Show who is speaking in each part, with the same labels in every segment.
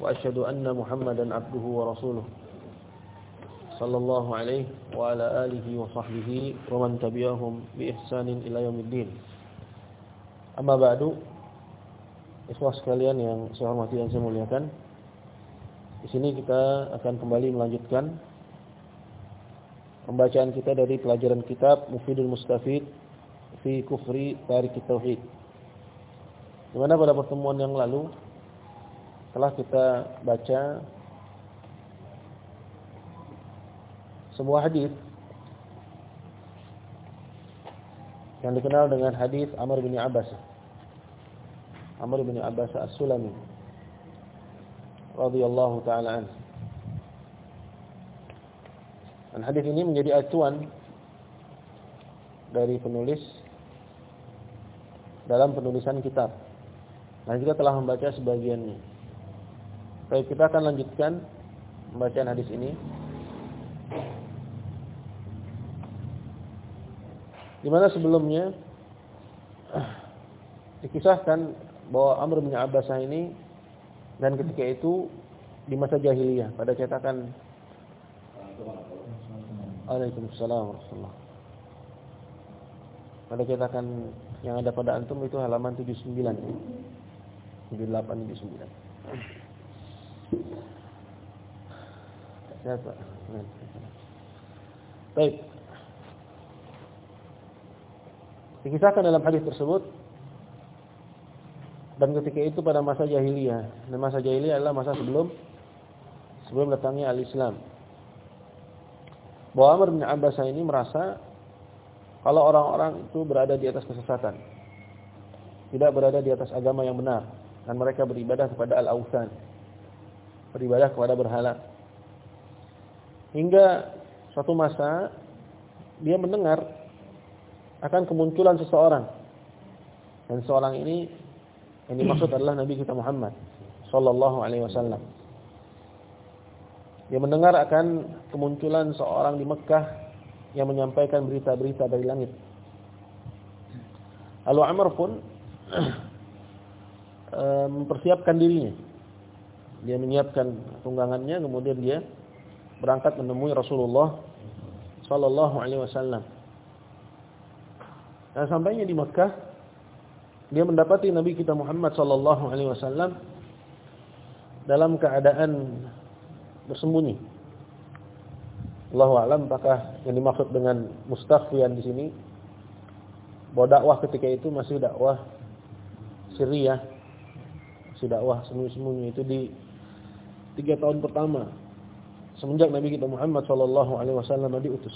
Speaker 1: وأشهد أن محمدا عبده ورسوله صلى الله عليه وعلى آله وصحبه ومن تبعهم بإحسان إلى يوم الدين أما بعد Ikhwah sekalian yang saya hormati dan saya muliakan. Di sini kita akan kembali melanjutkan pembacaan kita dari pelajaran kitab Mufidul Mustafid fi Kufri Tarik Tauhid. Di mana pada pertemuan yang lalu telah kita baca sebuah hadis yang dikenal dengan hadis Amr bin Abbas. Amr bin Abbas As-Sulami radhiyallahu taala anhu. Dan hadis ini menjadi acuan dari penulis dalam penulisan kitab. Dan kita telah membaca sebagiannya. Baik, kita akan lanjutkan pembacaan hadis ini. Di mana sebelumnya dikisahkan bahwa Amr bin Abbasah ini dan ketika itu di masa jahiliyah pada cetakan Waalaikumsalam warahmatullahi Pada cetakan yang ada pada antum itu halaman 79 78 79 Siapa? Baik. Dikisahkan dalam hadis tersebut dan ketika itu pada masa jahiliyah. Dan masa jahiliyah adalah masa sebelum sebelum datangnya al-Islam. Bahwa Amr bin Abbas ini merasa kalau orang-orang itu berada di atas kesesatan. Tidak berada di atas agama yang benar dan mereka beribadah kepada al-awthan beribadah kepada berhala. Hingga suatu masa dia mendengar akan kemunculan seseorang. Dan seorang ini yang dimaksud adalah Nabi kita Muhammad sallallahu alaihi wasallam. Dia mendengar akan kemunculan seorang di Mekah yang menyampaikan berita-berita dari langit. Lalu Amr pun eh, mempersiapkan dirinya dia menyiapkan tunggangannya kemudian dia berangkat menemui Rasulullah sallallahu alaihi wasallam. Dan sampainya di Makkah dia mendapati Nabi kita Muhammad sallallahu alaihi wasallam dalam keadaan bersembunyi. Allahu alam apakah yang dimaksud dengan mustakhfiyan di sini bahwa dakwah ketika itu masih dakwah Syria, masih dakwah sembunyi-sembunyi itu di tiga tahun pertama semenjak Nabi kita Muhammad Shallallahu Alaihi Wasallam diutus.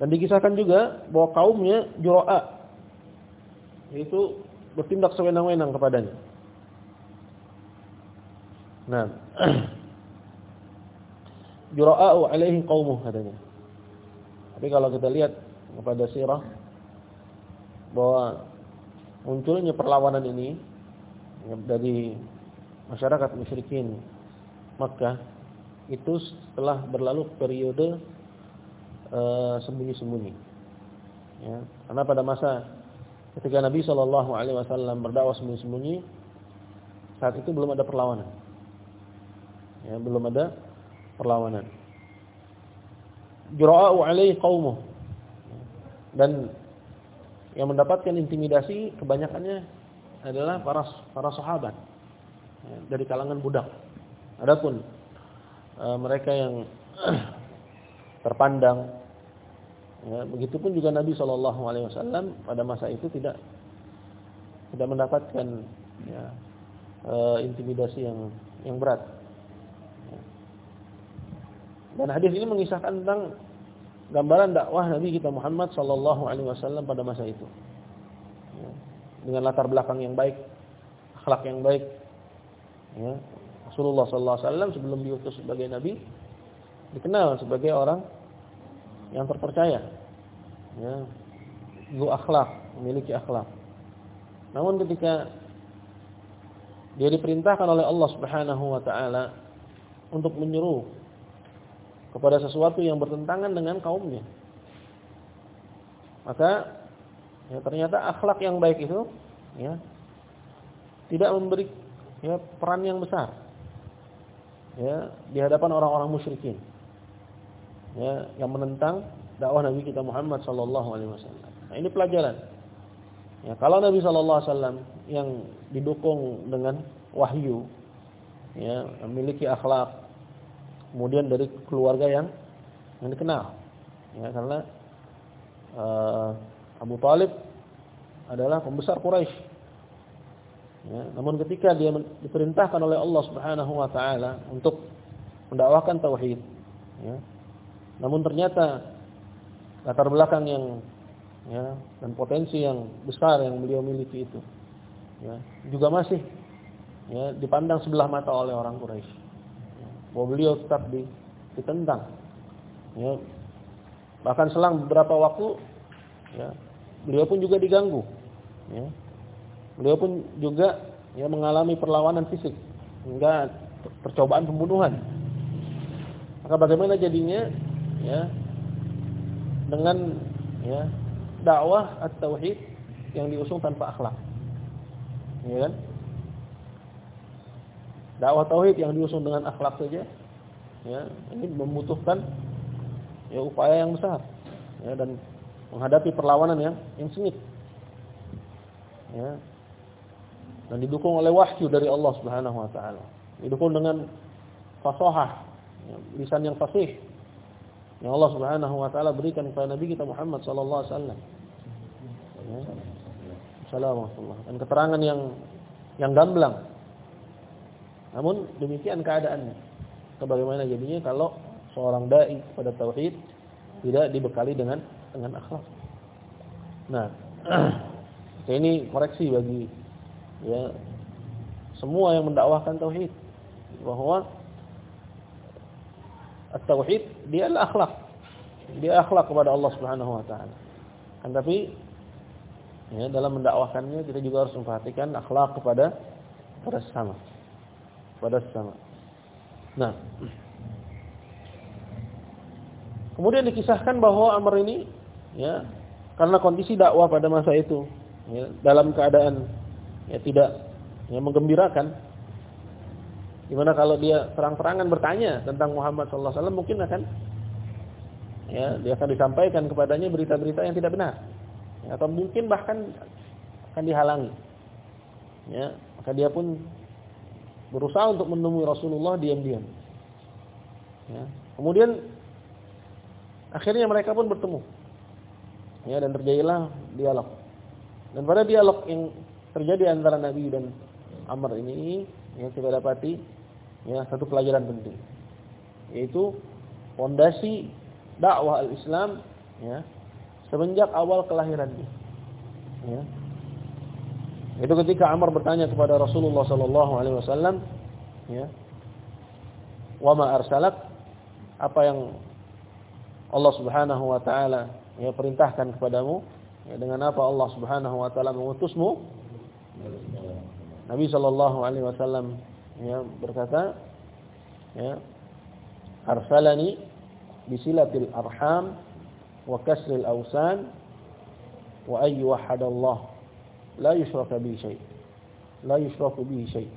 Speaker 1: Dan dikisahkan juga bahwa kaumnya Juro'a yaitu bertindak sewenang-wenang kepadanya. Nah, Jura'a'u alaihi qaumuh katanya. Tapi kalau kita lihat kepada sirah bahwa munculnya perlawanan ini dari masyarakat musyrikin Makkah itu setelah berlalu periode uh, sembunyi-sembunyi. Ya, karena pada masa ketika Nabi Shallallahu Alaihi Wasallam berdakwah sembunyi-sembunyi, saat itu belum ada perlawanan. Ya, belum ada perlawanan. Jura'u alaihi qaumuh. Dan yang mendapatkan intimidasi kebanyakannya adalah para para sahabat ya, dari kalangan budak. Adapun e, mereka yang terpandang ya, begitupun juga Nabi wasallam pada masa itu tidak tidak mendapatkan ya, e, intimidasi yang yang berat. Ya. Dan hadis ini mengisahkan tentang gambaran dakwah Nabi kita Muhammad wasallam pada masa itu dengan latar belakang yang baik, akhlak yang baik. Ya. Rasulullah sallallahu alaihi wasallam sebelum diutus sebagai nabi dikenal sebagai orang yang terpercaya. Ya. Akhlak, memiliki akhlak. Namun ketika dia diperintahkan oleh Allah Subhanahu wa taala untuk menyuruh kepada sesuatu yang bertentangan dengan kaumnya. Maka ya, ternyata akhlak yang baik itu ya tidak memberi ya, peran yang besar ya di hadapan orang-orang musyrikin ya yang menentang dakwah Nabi kita Muhammad sallallahu alaihi wasallam. Nah, ini pelajaran. Ya, kalau Nabi sallallahu alaihi wasallam yang didukung dengan wahyu ya, memiliki akhlak kemudian dari keluarga yang yang dikenal. Ya, karena uh, Abu Talib adalah pembesar Quraisy. Ya, namun ketika dia diperintahkan oleh Allah Subhanahu wa taala untuk mendakwahkan tauhid, ya, namun ternyata latar belakang yang ya dan potensi yang besar yang beliau miliki itu ya juga masih ya dipandang sebelah mata oleh orang Quraisy. Ya, bahwa beliau tetap di, ditentang. Ya, bahkan selang beberapa waktu ya beliau pun juga diganggu. Ya. Beliau pun juga ya mengalami perlawanan fisik hingga percobaan pembunuhan. Maka bagaimana jadinya ya dengan ya dakwah at-tauhid yang diusung tanpa akhlak. Ya kan? Dakwah tauhid yang diusung dengan akhlak saja ya, ini membutuhkan ya upaya yang besar ya dan menghadapi perlawanan yang yang sengit. Ya. Dan didukung oleh wahyu dari Allah Subhanahu wa taala. Didukung dengan fasahah, ya, lisan yang fasih yang Allah Subhanahu wa taala berikan kepada Nabi kita Muhammad sallallahu alaihi wasallam. Ya. Assalamualaikum. Dan keterangan yang yang gamblang. Namun demikian keadaannya. Bagaimana jadinya kalau seorang dai pada tauhid tidak dibekali dengan dengan akhlak. Nah, ini koreksi bagi ya semua yang mendakwahkan tauhid bahwa At-tauhid dia adalah akhlak. Dia akhlak kepada Allah Subhanahu wa taala. Kan tapi ya dalam mendakwahkannya kita juga harus memperhatikan akhlak kepada kepada sesama. Kepada sesama. Nah, kemudian dikisahkan bahwa Amr ini ya karena kondisi dakwah pada masa itu ya, dalam keadaan ya tidak ya, menggembirakan Gimana kalau dia terang-terangan bertanya tentang Muhammad sallallahu alaihi mungkin akan ya dia akan disampaikan kepadanya berita-berita yang tidak benar. Ya, atau mungkin bahkan akan dihalangi. Ya, maka dia pun berusaha untuk menemui Rasulullah diam-diam. Ya. Kemudian akhirnya mereka pun bertemu. Ya, dan terjadilah dialog. Dan pada dialog yang terjadi antara Nabi dan Amr ini ya kita dapati ya satu pelajaran penting. Yaitu fondasi dakwah al-Islam ya semenjak awal kelahirannya ya. Itu ketika Amr bertanya kepada Rasulullah sallallahu alaihi wasallam ya wa ma arsalak? Apa yang Allah Subhanahu wa taala ya perintahkan kepadamu ya dengan apa Allah Subhanahu wa taala mengutusmu Nabi sallallahu alaihi wasallam ya berkata ya arsalani bisilatil arham wa kasril awsan wa ay Allah la yushraka bi syai la yushraku bi syai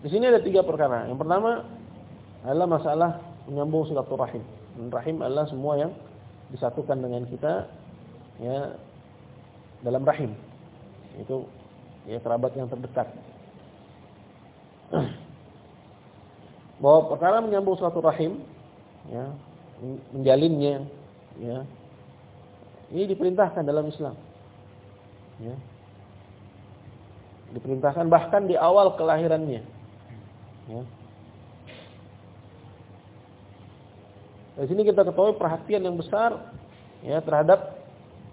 Speaker 1: Di sini ada tiga perkara. Yang pertama adalah masalah menyambung silaturahim. Rahim adalah semua yang disatukan dengan kita ya dalam rahim. Itu ya kerabat yang terdekat. Bahwa perkara menyambung suatu rahim, ya, menjalinnya, ya, ini diperintahkan dalam Islam. Ya. Diperintahkan bahkan di awal kelahirannya. Ya. Di sini kita ketahui perhatian yang besar ya terhadap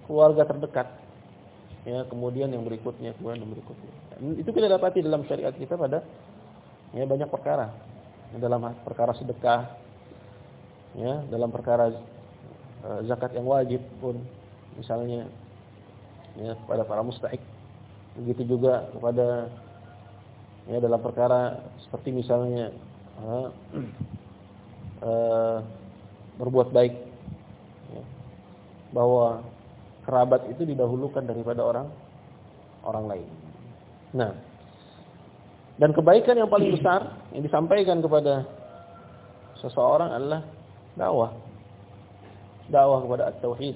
Speaker 1: keluarga terdekat. Ya kemudian yang berikutnya kemudian yang berikutnya. Itu kita dapati dalam syariat kita pada ya banyak perkara. Dalam perkara sedekah ya dalam perkara uh, zakat yang wajib pun misalnya ya kepada para mustahik. Begitu juga kepada ya dalam perkara seperti misalnya uh, uh, berbuat baik ya, bahwa kerabat itu didahulukan daripada orang orang lain. Nah, dan kebaikan yang paling besar yang disampaikan kepada seseorang adalah dakwah. Dakwah kepada at-tauhid.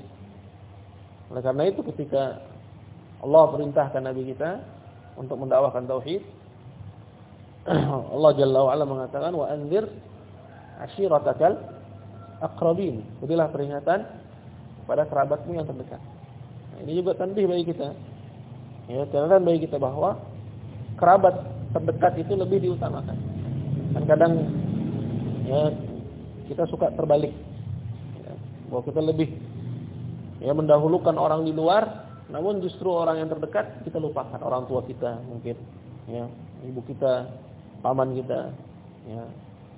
Speaker 1: Oleh karena itu ketika Allah perintahkan Nabi kita untuk mendakwahkan tauhid, Allah Jalla wa mengatakan wa anzir ashiratakal aqrabin. Berilah peringatan kepada kerabatmu yang terdekat. Nah, ini juga tanbih bagi kita. Ya, catatan bagi kita bahwa kerabat terdekat itu lebih diutamakan. Dan kadang ya kita suka terbalik. Ya, bahwa kita lebih ya mendahulukan orang di luar, namun justru orang yang terdekat kita lupakan. Orang tua kita mungkin, ya, ibu kita, paman kita, ya,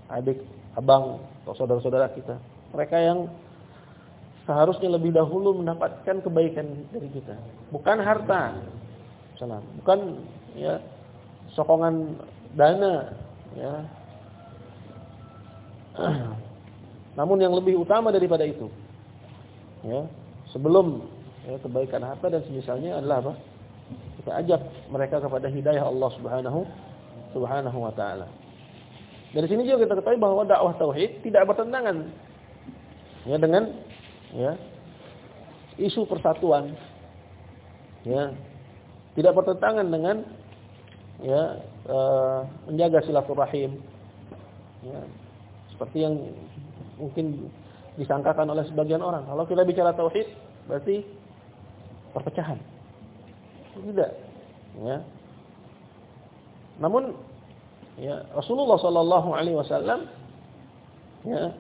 Speaker 1: adik, abang, atau saudara-saudara kita. Mereka yang seharusnya lebih dahulu mendapatkan kebaikan dari kita. Bukan harta. Salam. Bukan ya sokongan dana ya. Namun yang lebih utama daripada itu ya, sebelum ya, kebaikan harta dan semisalnya adalah apa? Kita ajak mereka kepada hidayah Allah Subhanahu Subhanahu wa taala. Dari sini juga kita ketahui bahwa dakwah tauhid tidak bertentangan ya dengan ya isu persatuan. Ya tidak bertentangan dengan ya e, menjaga silaturahim. Ya seperti yang mungkin disangkakan oleh sebagian orang. Kalau kita bicara tauhid berarti perpecahan. Tidak ya. Namun ya Rasulullah sallallahu alaihi wasallam ya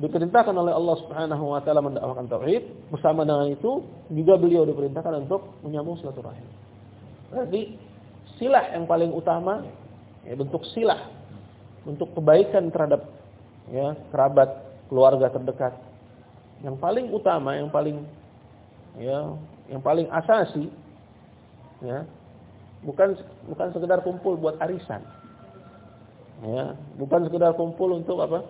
Speaker 1: diperintahkan oleh Allah Subhanahu wa taala mendakwakan tauhid, bersama dengan itu juga beliau diperintahkan untuk menyambung silaturahim. Berarti silah yang paling utama ya bentuk silah untuk kebaikan terhadap ya kerabat, keluarga terdekat. Yang paling utama, yang paling ya yang paling asasi ya bukan bukan sekedar kumpul buat arisan Ya, bukan sekedar kumpul untuk apa?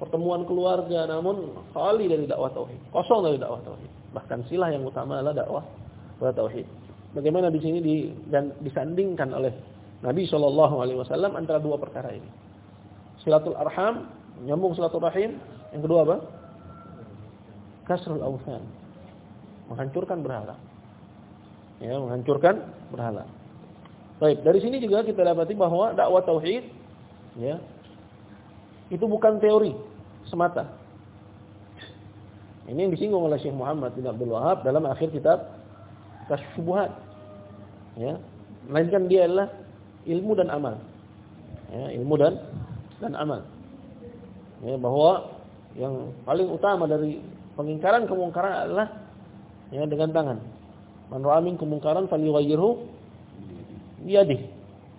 Speaker 1: Pertemuan keluarga, namun khali dari dakwah tauhid, kosong dari dakwah tauhid. Bahkan silah yang utama adalah dakwah kepada tauhid. Bagaimana di sini di, dan disandingkan oleh Nabi Shallallahu Alaihi Wasallam antara dua perkara ini. Silatul arham, nyambung silaturahim. Yang kedua apa? Kasrul awsan, menghancurkan berhala. Ya, menghancurkan berhala. Baik, dari sini juga kita dapati bahwa dakwah tauhid ya itu bukan teori semata. Ini yang disinggung oleh Syekh Muhammad bin Abdul Wahab dalam akhir kitab Kasyubuhat. Ya, melainkan dia adalah ilmu dan amal. Ya, ilmu dan dan amal. Ya, bahwa yang paling utama dari pengingkaran kemungkaran adalah ya dengan tangan. Man ra'a minkum munkaran falyughayyirhu biyadihi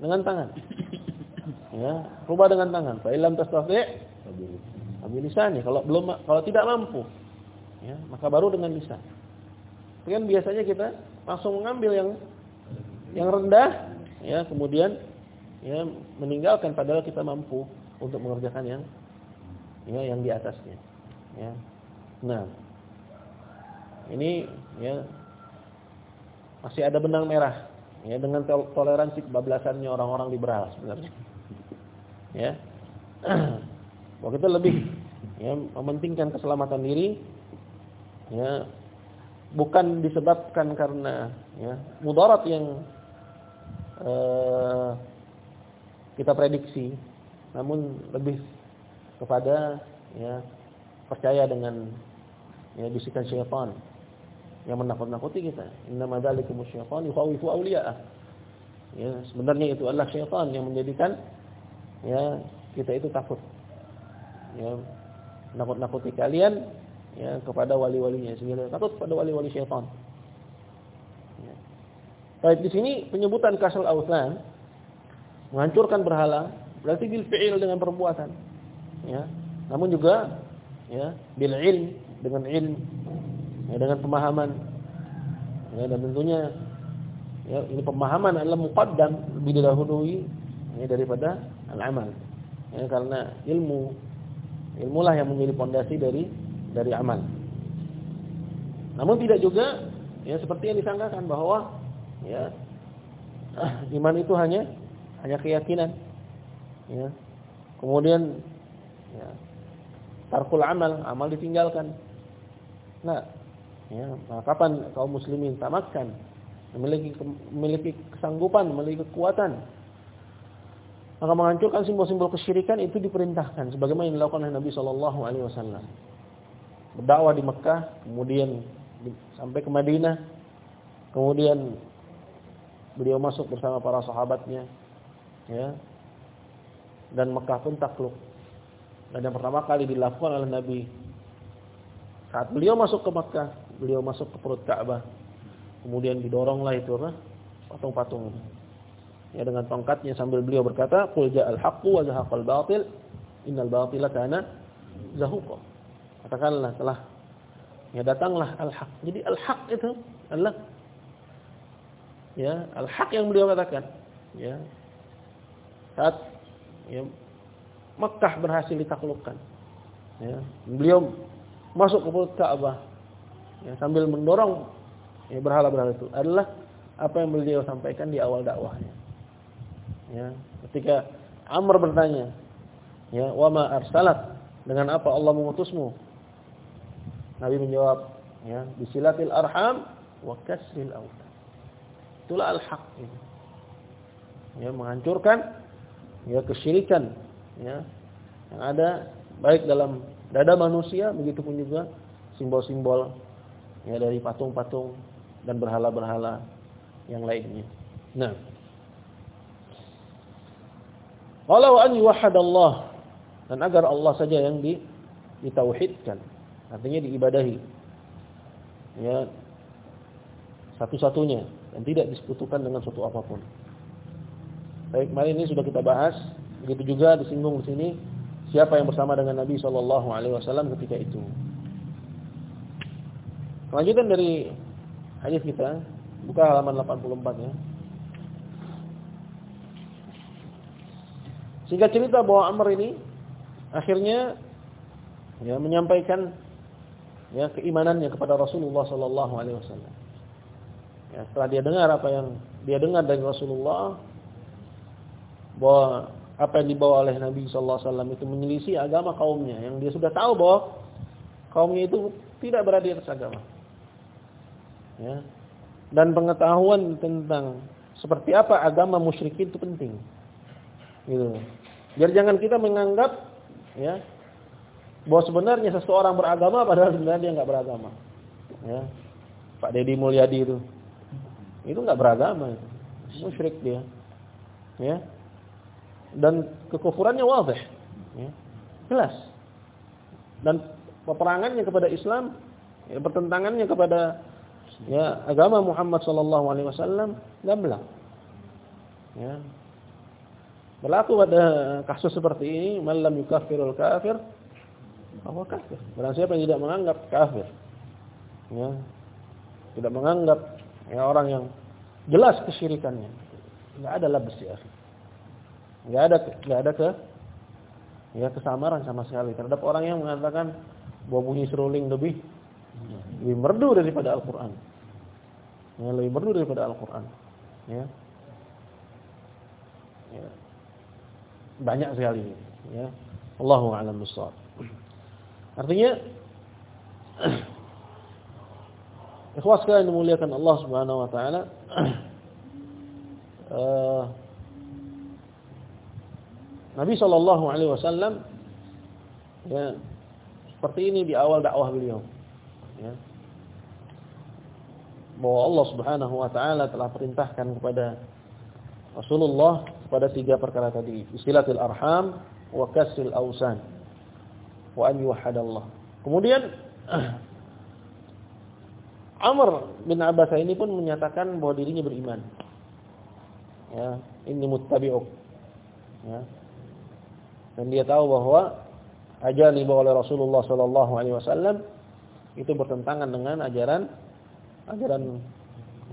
Speaker 1: dengan tangan. Ya, rubah dengan tangan. Fa illam tastati' lisan Kalau belum kalau tidak mampu, ya, maka baru dengan lisan. Kan biasanya kita langsung mengambil yang yang rendah, ya, kemudian ya meninggalkan padahal kita mampu untuk mengerjakan yang ya yang di atasnya. Ya. Nah, ini ya masih ada benang merah ya dengan toleransi kebablasannya orang-orang liberal sebenarnya ya bahwa kita lebih ya mementingkan keselamatan diri ya bukan disebabkan karena ya mudarat yang uh, kita prediksi namun lebih kepada ya percaya dengan ya bisikan syaitan yang menakut-nakuti kita. Inna madzalikum syaitan yukhawifu awliya'ah. Ya, sebenarnya itu adalah syaitan yang menjadikan ya kita itu takut ya nakut-nakuti kalian ya kepada wali-walinya sehingga takut pada wali-wali syaitan ya. Baik di sini penyebutan kasal ausan menghancurkan berhala berarti bil fi'il dengan perbuatan. Ya. Namun juga ya bil ilm dengan ilm ya, dengan pemahaman. Ya, dan tentunya ya, ini pemahaman adalah muqaddam lebih didahului ya, daripada al-amal. Ya, karena ilmu ilmulah yang menjadi pondasi dari dari amal. Namun tidak juga ya seperti yang disangkakan bahwa ya iman itu hanya hanya keyakinan. Ya. Kemudian ya, tarkul amal, amal ditinggalkan. Nah, ya, nah kapan kaum muslimin tamakkan memiliki memiliki kesanggupan, memiliki kekuatan maka menghancurkan simbol-simbol kesyirikan itu diperintahkan sebagaimana yang dilakukan oleh Nabi Shallallahu alaihi wasallam. Berdakwah di Mekah, kemudian sampai ke Madinah, kemudian beliau masuk bersama para sahabatnya ya. Dan Mekah pun takluk. Dan yang pertama kali dilakukan oleh Nabi saat beliau masuk ke Mekah, beliau masuk ke perut Ka'bah. Kemudian didoronglah itu patung-patung. Ya dengan tongkatnya sambil beliau berkata, "Qul ja'al haqqu wa zahaqal batil, innal batila kana zahuqa." Katakanlah telah ya datanglah al-haq. Jadi al-haq itu adalah ya al-haq yang beliau katakan, ya. Saat ya Mekah berhasil ditaklukkan. Ya, beliau masuk ke perut Ka'bah ya, sambil mendorong ya, berhala-berhala itu adalah apa yang beliau sampaikan di awal dakwahnya. Ya, ketika Amr bertanya, ya, "Wa ma arsalat?" Dengan apa Allah mengutusmu? Nabi menjawab, ya, bisilatil arham wa kasril awtan. Itulah al-haq ini. Ya, menghancurkan ya kesyirikan ya yang ada baik dalam dada manusia begitu pun juga simbol-simbol ya dari patung-patung dan berhala-berhala yang lainnya. Nah, walau an Allah dan agar Allah saja yang di, ditauhidkan, artinya diibadahi. Ya, satu-satunya dan tidak disekutukan dengan suatu apa pun. Baik, kemarin ini sudah kita bahas, begitu juga disinggung di sini siapa yang bersama dengan Nabi wasallam ketika itu. Lanjutan dari hadis kita, buka halaman 84 ya. Sehingga cerita bahwa Amr ini akhirnya ya menyampaikan ya keimanannya kepada Rasulullah sallallahu alaihi wasallam. Ya, setelah dia dengar apa yang dia dengar dari Rasulullah bahwa apa yang dibawa oleh Nabi sallallahu alaihi wasallam itu menyelisih agama kaumnya yang dia sudah tahu bahwa kaumnya itu tidak berada di atas agama. Ya. Dan pengetahuan tentang seperti apa agama musyrikin itu penting. Gitu. Biar jangan kita menganggap ya bahwa sebenarnya seseorang beragama padahal sebenarnya dia nggak beragama. Ya. Pak Deddy Mulyadi itu. Itu nggak beragama itu. Musyrik dia. Ya. Dan kekufurannya wadih. Ya. Jelas. Dan peperangannya kepada Islam, ya, pertentangannya kepada ya agama Muhammad sallallahu alaihi wasallam gamblang. Ya, Berlaku pada kasus seperti ini, malam yukafirul kafir, bahwa kafir. Barang siapa yang tidak menganggap kafir. Ya. Tidak menganggap ya, orang yang jelas kesyirikannya. Enggak ada labas ya. Enggak ada enggak ada ke ya kesamaran sama sekali terhadap orang yang mengatakan bahwa bunyi seruling lebih lebih merdu daripada Al-Qur'an. Ya, lebih merdu daripada Al-Qur'an. Ya. Ya banyak sekali ya. Allahu a'lam bissawab. Artinya ikhwas sekalian dimuliakan Allah Subhanahu wa taala uh, Nabi sallallahu alaihi wasallam ya seperti ini di awal dakwah beliau ya. Bahwa Allah Subhanahu wa taala telah perintahkan kepada Rasulullah pada tiga perkara tadi, istilatil arham wa kasril ausan wa an yuhadallah. Kemudian Amr bin Abbas ini pun menyatakan bahwa dirinya beriman. Ya, ini muttabi'uk. Ya. Dan dia tahu bahwa ajaran dibawa oleh Rasulullah sallallahu alaihi wasallam itu bertentangan dengan ajaran ajaran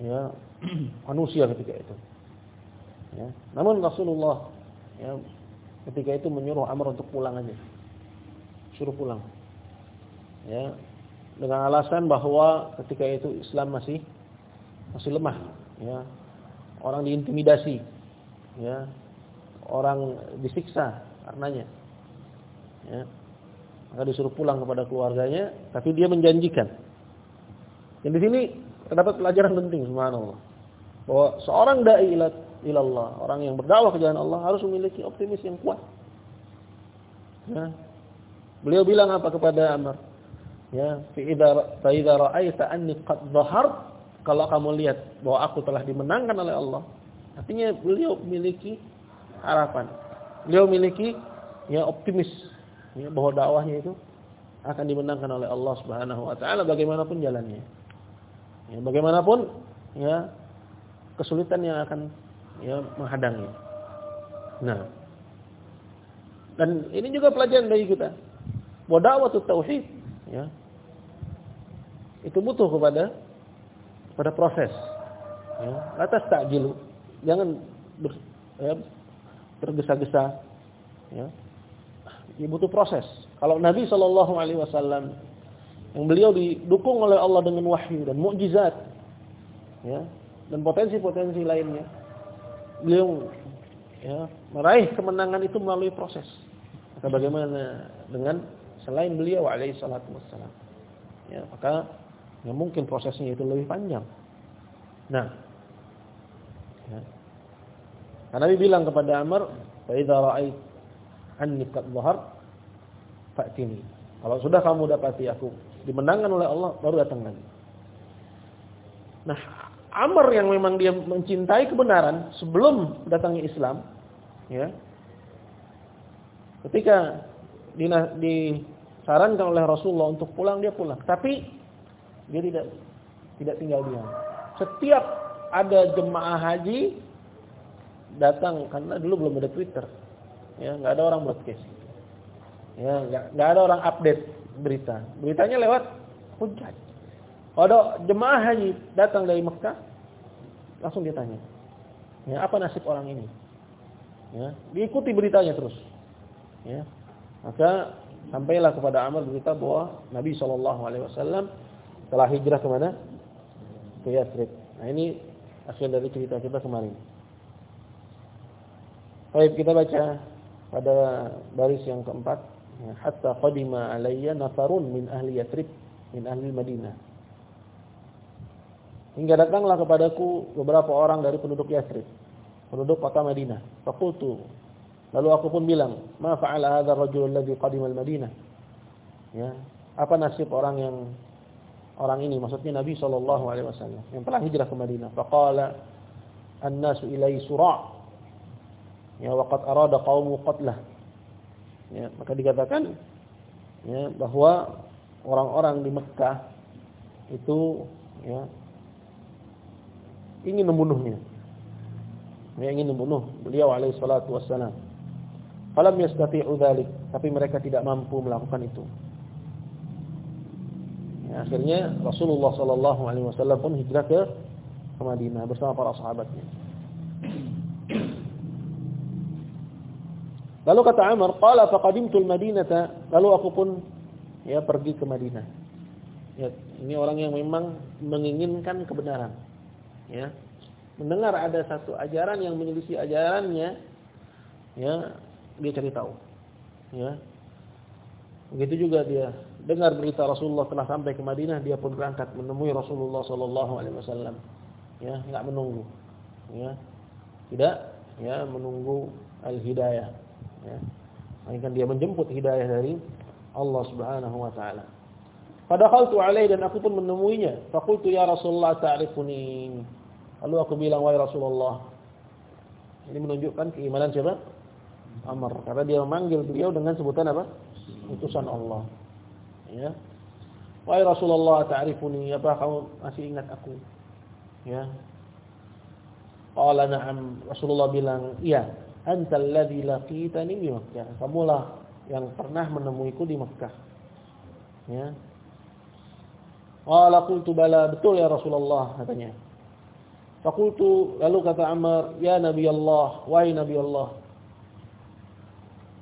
Speaker 1: ya manusia ketika itu. Ya. Namun Rasulullah ya ketika itu menyuruh Amr untuk pulang aja. Suruh pulang. Ya, dengan alasan bahwa ketika itu Islam masih masih lemah. Ya. Orang diintimidasi. Ya. Orang disiksa karenanya. Ya. Maka disuruh pulang kepada keluarganya tapi dia menjanjikan. Dan di sini terdapat pelajaran penting subhanallah. Bahwa seorang dai ilallah orang yang berdakwah ke jalan Allah harus memiliki optimis yang kuat ya beliau bilang apa kepada Amr Ya, fi idza fa idza ra'aita anni qad dhahar kalau kamu lihat bahwa aku telah dimenangkan oleh Allah, artinya beliau memiliki harapan. Beliau memiliki ya optimis ya, bahwa dakwahnya itu akan dimenangkan oleh Allah Subhanahu wa taala bagaimanapun jalannya. Ya, bagaimanapun ya kesulitan yang akan ya menghadangnya. Nah, dan ini juga pelajaran bagi kita. Bahwa dakwah tauhid. Ya. Itu butuh kepada pada proses. Ya. Atas takjilu jangan ber, ya, tergesa-gesa ya. Ya butuh proses. Kalau Nabi Shallallahu alaihi wasallam yang beliau didukung oleh Allah dengan wahyu dan mukjizat ya dan potensi-potensi lainnya beliau ya meraih kemenangan itu melalui proses maka bagaimana dengan selain beliau alaihi salatu wassalam. Ya, maka ya mungkin prosesnya itu lebih panjang. Nah, ya. Karena Nabi bilang kepada Amr, "Fa idza ra'ait anni qad dhahar fa'tini." Kalau sudah kamu dapati aku dimenangkan oleh Allah, baru datang lagi. Nah, Amr yang memang dia mencintai kebenaran sebelum datangnya Islam, ya. Ketika di, di disarankan oleh Rasulullah untuk pulang dia pulang. Tapi dia tidak tidak tinggal diam. Setiap ada jemaah haji datang karena dulu belum ada Twitter. Ya, nggak ada orang broadcast. Ya, nggak nggak ada orang update berita. Beritanya lewat hujat. Kalau jemaah haji datang dari Mekah, langsung ditanya, ya apa nasib orang ini? Ya, diikuti beritanya terus. Ya, maka sampailah kepada Amr berita bahwa Nabi Shallallahu Alaihi Wasallam telah hijrah ke mana? Ke Yathrib. Nah ini akhir dari cerita kita kemarin. Baik kita baca pada baris yang keempat. Ya, Hatta qadima alayya nafarun min ahli Yathrib min ahli Madinah. Hingga datanglah kepadaku beberapa orang dari penduduk Yathrib, penduduk kota Madinah. Fakultu Lalu aku pun bilang, "Ma fa'ala hadzal rajul alladhi qadima al-Madinah?" Ya, apa nasib orang yang orang ini maksudnya Nabi sallallahu alaihi wasallam yang telah hijrah ke Madinah. Faqala an-nasu ilai sura' ya waqad arada qaumu qatlah. Ya, maka dikatakan ya bahwa orang-orang di Mekah itu ya ingin membunuhnya. Ya, ingin membunuh beliau alaihi salatu wassalam. Falam yastati'u dzalik, tapi mereka tidak mampu melakukan itu. Ya, akhirnya Rasulullah sallallahu alaihi wasallam pun hijrah ke Madinah bersama para sahabatnya. Lalu kata Amr, "Qala faqadimtu al-Madinata." Lalu aku pun ya pergi ke Madinah. Ya, ini orang yang memang menginginkan kebenaran. Ya. Mendengar ada satu ajaran yang menyelisih ajarannya, ya, dia cari tahu. Ya. Begitu juga dia dengar berita Rasulullah telah sampai ke Madinah, dia pun berangkat menemui Rasulullah sallallahu alaihi wasallam. Ya, enggak menunggu. Ya. Tidak ya menunggu al-hidayah. Ya. Melainkan dia menjemput hidayah dari Allah Subhanahu wa taala. Padahal tu alaihi dan aku pun menemuinya. Faqultu ya Rasulullah ta'rifuni. Lalu aku bilang wahai Rasulullah. Ini menunjukkan keimanan siapa? Amr karena dia memanggil beliau dengan sebutan apa? utusan Allah. Ya. Wahai Rasulullah, ta'rifuni, apa kamu masih ingat aku? Ya. Qala na'am. Rasulullah bilang, "Iya, antal ladzi laqitani di Makkah." Kamulah yang pernah menemuiku di Makkah. Ya. Qala qultu bala, betul ya Rasulullah katanya. Fakultu lalu kata Ammar, "Ya Nabi Allah, wahai Nabi Allah,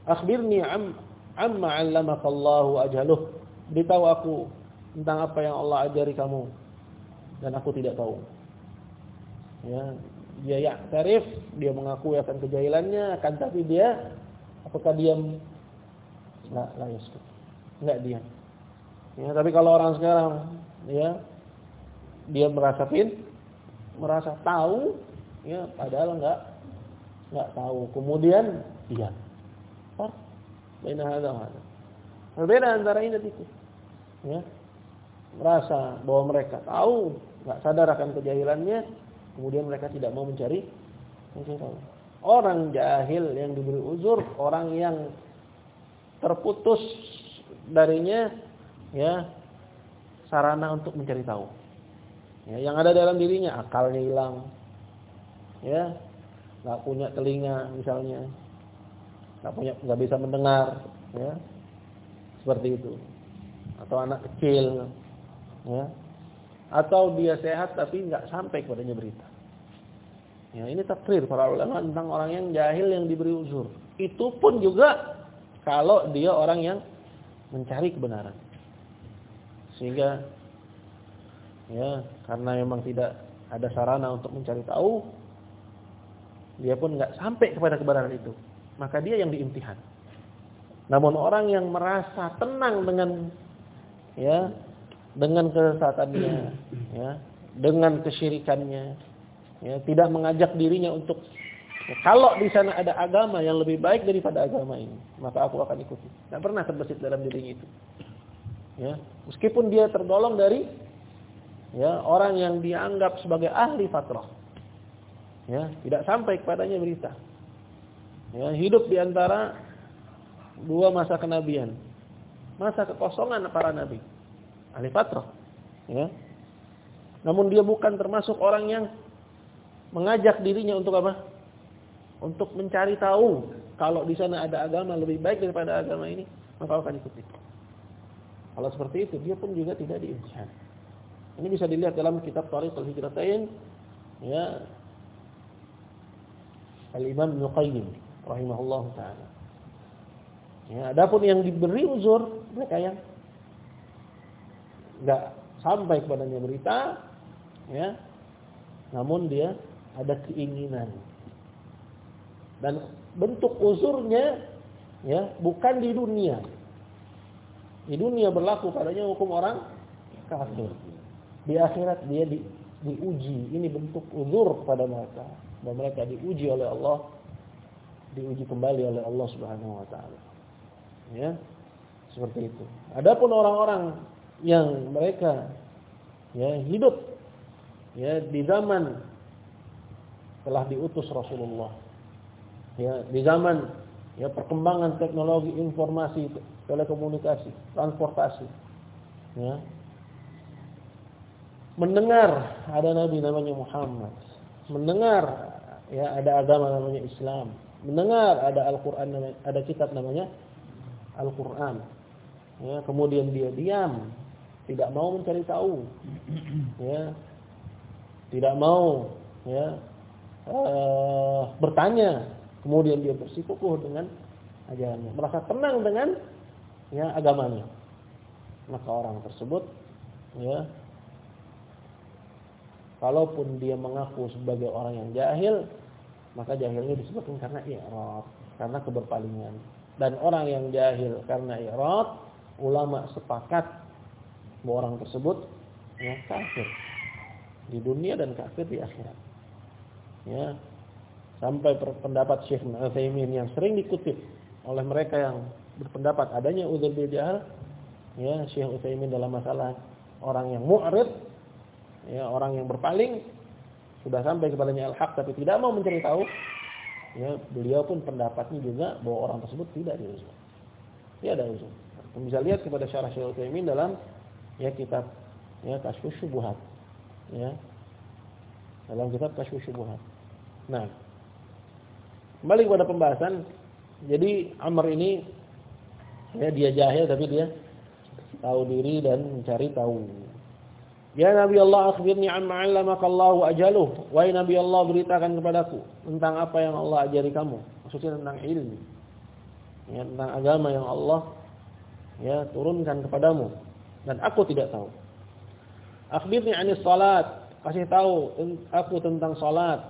Speaker 1: akhbirni am amma 'allamaka Allahu ajaluh." Beritahu aku tentang apa yang Allah ajari kamu dan aku tidak tahu. Ya, dia ya tarif, dia mengakui akan kejahilannya, akan tapi dia apakah dia enggak la yasku. Enggak dia. Ya, tapi kalau orang sekarang ya dia merasa pin merasa tahu ya padahal enggak enggak tahu. Kemudian dia Far baina hadha Berbeda antara ini itu. Ya merasa bahwa mereka tahu, nggak sadar akan kejahilannya, kemudian mereka tidak mau mencari mencari tahu. Orang jahil yang diberi uzur, orang yang terputus darinya ya sarana untuk mencari tahu. Ya, yang ada dalam dirinya akalnya hilang. Ya. nggak punya telinga misalnya. nggak punya nggak bisa mendengar, ya. Seperti itu. Atau anak kecil ya. Atau dia sehat tapi nggak sampai kepadanya berita. Ya, ini takrir para ulama tentang orang yang jahil yang diberi uzur. Itu pun juga kalau dia orang yang mencari kebenaran. Sehingga ya, karena memang tidak ada sarana untuk mencari tahu, dia pun nggak sampai kepada kebenaran itu. Maka dia yang diimtihan. Namun orang yang merasa tenang dengan ya dengan kesesatannya, ya, dengan kesyirikannya, ya, tidak mengajak dirinya untuk ya, kalau di sana ada agama yang lebih baik daripada agama ini, maka aku akan ikuti. Tidak pernah terbesit dalam dirinya itu. Ya, meskipun dia tergolong dari ya orang yang dianggap sebagai ahli fatrah. Ya, tidak sampai kepadanya berita. Ya, hidup di antara dua masa kenabian. Masa kekosongan para nabi ahli fatrah. Ya. Namun dia bukan termasuk orang yang mengajak dirinya untuk apa? Untuk mencari tahu kalau di sana ada agama lebih baik daripada agama ini, maka akan ikuti. Kalau seperti itu, dia pun juga tidak diimtihan. Ini bisa dilihat dalam kitab Tariqul Hijratain ya Al-Imam Ibnu Qayyim rahimahullahu taala. Ya, adapun yang diberi uzur mereka yang nggak sampai kepadanya berita, ya, namun dia ada keinginan dan bentuk uzurnya ya bukan di dunia. Di dunia berlaku padanya hukum orang kafir. Di akhirat dia di, diuji. Ini bentuk uzur kepada mereka. Dan mereka diuji oleh Allah. Diuji kembali oleh Allah Subhanahu wa taala. Ya. Seperti itu. Adapun orang-orang yang mereka ya hidup ya di zaman telah diutus Rasulullah. Ya, di zaman ya perkembangan teknologi informasi, telekomunikasi, transportasi. Ya. Mendengar ada nabi namanya Muhammad. Mendengar ya ada agama namanya Islam. Mendengar ada Al-Qur'an ada kitab namanya Al-Qur'an. Ya, kemudian dia diam tidak mau mencari tahu, ya, tidak mau ya uh, bertanya, kemudian dia bersikukuh dengan ajarannya, merasa tenang dengan ya agamanya, maka orang tersebut ya kalaupun dia mengaku sebagai orang yang jahil, maka jahilnya disebutkan karena i'rad, karena keberpalingan. Dan orang yang jahil karena i'rad, ulama sepakat bahwa orang tersebut ya kafir di dunia dan kafir di akhirat. Ya. Sampai pendapat Syekh Utsaimin yang sering dikutip oleh mereka yang berpendapat adanya udzur bil jahal, ya Syekh Utsaimin dalam masalah orang yang mu'rid, ya orang yang berpaling sudah sampai kepadanya al-haq tapi tidak mau mencari tahu, ya beliau pun pendapatnya juga bahwa orang tersebut tidak diuzur. Tidak ada uzur. Bisa lihat kepada syarah Syekh Utsaimin dalam ya kitab ya Kasyfus Syubuhat. Ya. Dalam kitab Kasyfus Syubuhat. Nah, kembali kepada pembahasan. Jadi Amr ini ya dia jahil tapi dia tahu diri dan mencari tahu. Ya Nabi Allah akhbirni amma 'allamaka Allahu ajaluh. Wahai Nabi Allah beritakan kepadaku tentang apa yang Allah ajari kamu, maksudnya tentang ilmu. Ya, tentang agama yang Allah ya turunkan kepadamu dan aku tidak tahu. Akhbirni 'anis salat. Kasih tahu aku tentang salat.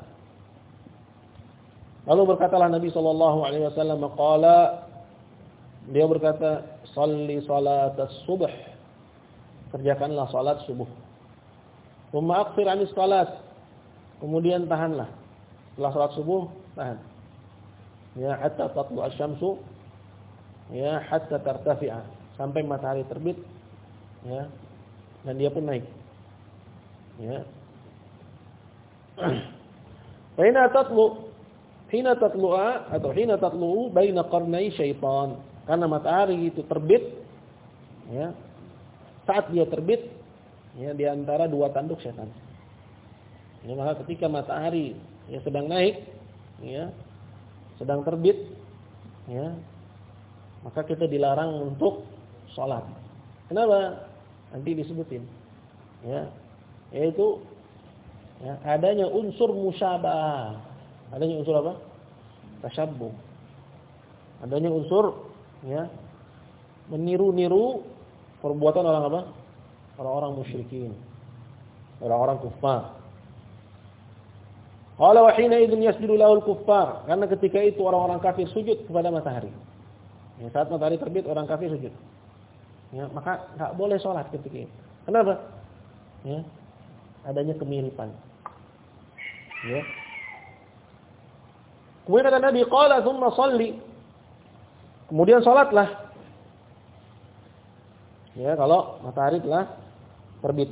Speaker 1: Lalu berkatalah Nabi sallallahu alaihi wasallam qala dia berkata salli salat as-subh. Kerjakanlah salat subuh. Thumma aqfir 'anis salat. Kemudian tahanlah. Setelah salat subuh tahan. Ya hatta tatlu asy-syamsu ya hatta tartafi'a sampai matahari terbit ya dan dia pun naik ya Hina tatlu hina tatlu'a atau hina tatlu'u baina qarnai syaitan karena matahari itu terbit ya saat dia terbit ya di antara dua tanduk setan. Ya maka ketika matahari ya sedang naik ya sedang terbit ya maka kita dilarang untuk sholat. Kenapa? Nanti disebutin. Ya yaitu ya, adanya unsur musyabah. Adanya unsur apa? Tasyabbuh. Adanya unsur ya meniru-niru perbuatan orang apa orang-orang musyrikin orang-orang kufar Qala wa hina idzin yasjudu lahul kuffar karena ketika itu orang-orang kafir sujud kepada matahari. Ya, saat matahari terbit orang kafir sujud. Ya, maka enggak boleh sholat ketika itu. Kenapa? Ya, adanya kemiripan. Ya. Kemudian kata Nabi, qala thumma shalli. Kemudian salatlah. Ya, kalau matahari telah terbit.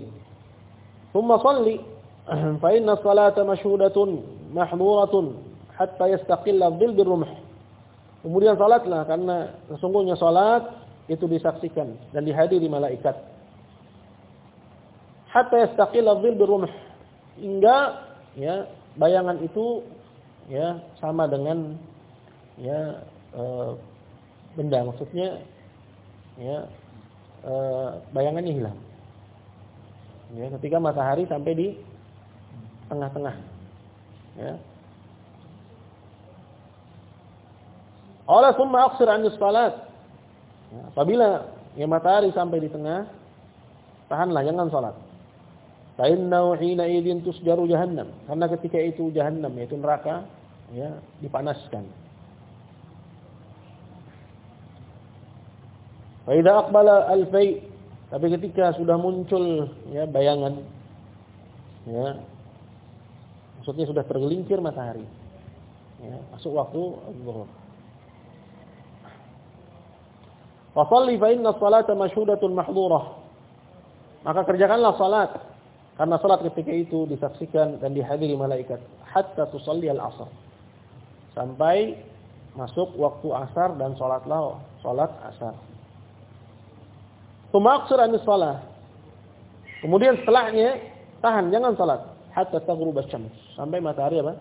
Speaker 1: Thumma shalli fa inna salata mashhudatun mahmuratun hatta yastaqilla dhil birrumh. Kemudian salatlah karena sesungguhnya salat itu disaksikan dan dihadiri malaikat hatta yastaqila dhil birumh hingga ya bayangan itu ya sama dengan ya e, benda maksudnya ya e, bayangannya hilang ya ketika matahari sampai di tengah-tengah ya Allah summa aqsir 'an salat ya, apabila ya matahari sampai di tengah tahanlah jangan salat Fa'innau hina idzin tusjaru jahannam. Karena ketika itu jahannam yaitu neraka ya dipanaskan. Fa idza aqbala al-fai tapi ketika sudah muncul ya bayangan ya maksudnya sudah tergelincir matahari. Ya, masuk waktu zuhur. Wa shalli fa inna as-salata mashhudatun mahdhurah. Maka kerjakanlah salat karena salat ketika itu disaksikan dan dihadiri malaikat hatta tusalli al-asr. Sampai masuk waktu asar dan salatlah salat asar. Tumaksur anis salat. Kemudian setelahnya tahan jangan salat hatta taghrub asy-syams. Sampai matahari apa?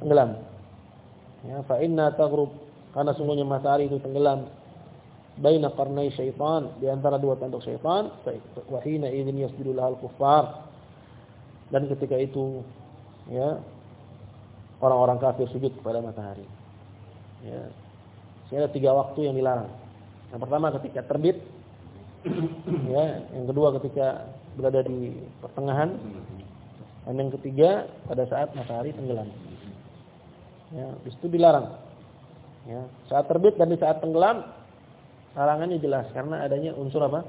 Speaker 1: Tenggelam. Ya, fa inna taghrub karena sungguhnya matahari itu tenggelam baina qarnai syaitan di antara dua tanduk syaitan wa hina idzin yasjudu lahal kuffar dan ketika itu ya orang-orang kafir sujud kepada matahari ya ada tiga waktu yang dilarang yang pertama ketika terbit ya yang kedua ketika berada di pertengahan dan yang ketiga pada saat matahari tenggelam ya itu dilarang ya saat terbit dan di saat tenggelam larangannya jelas karena adanya unsur apa?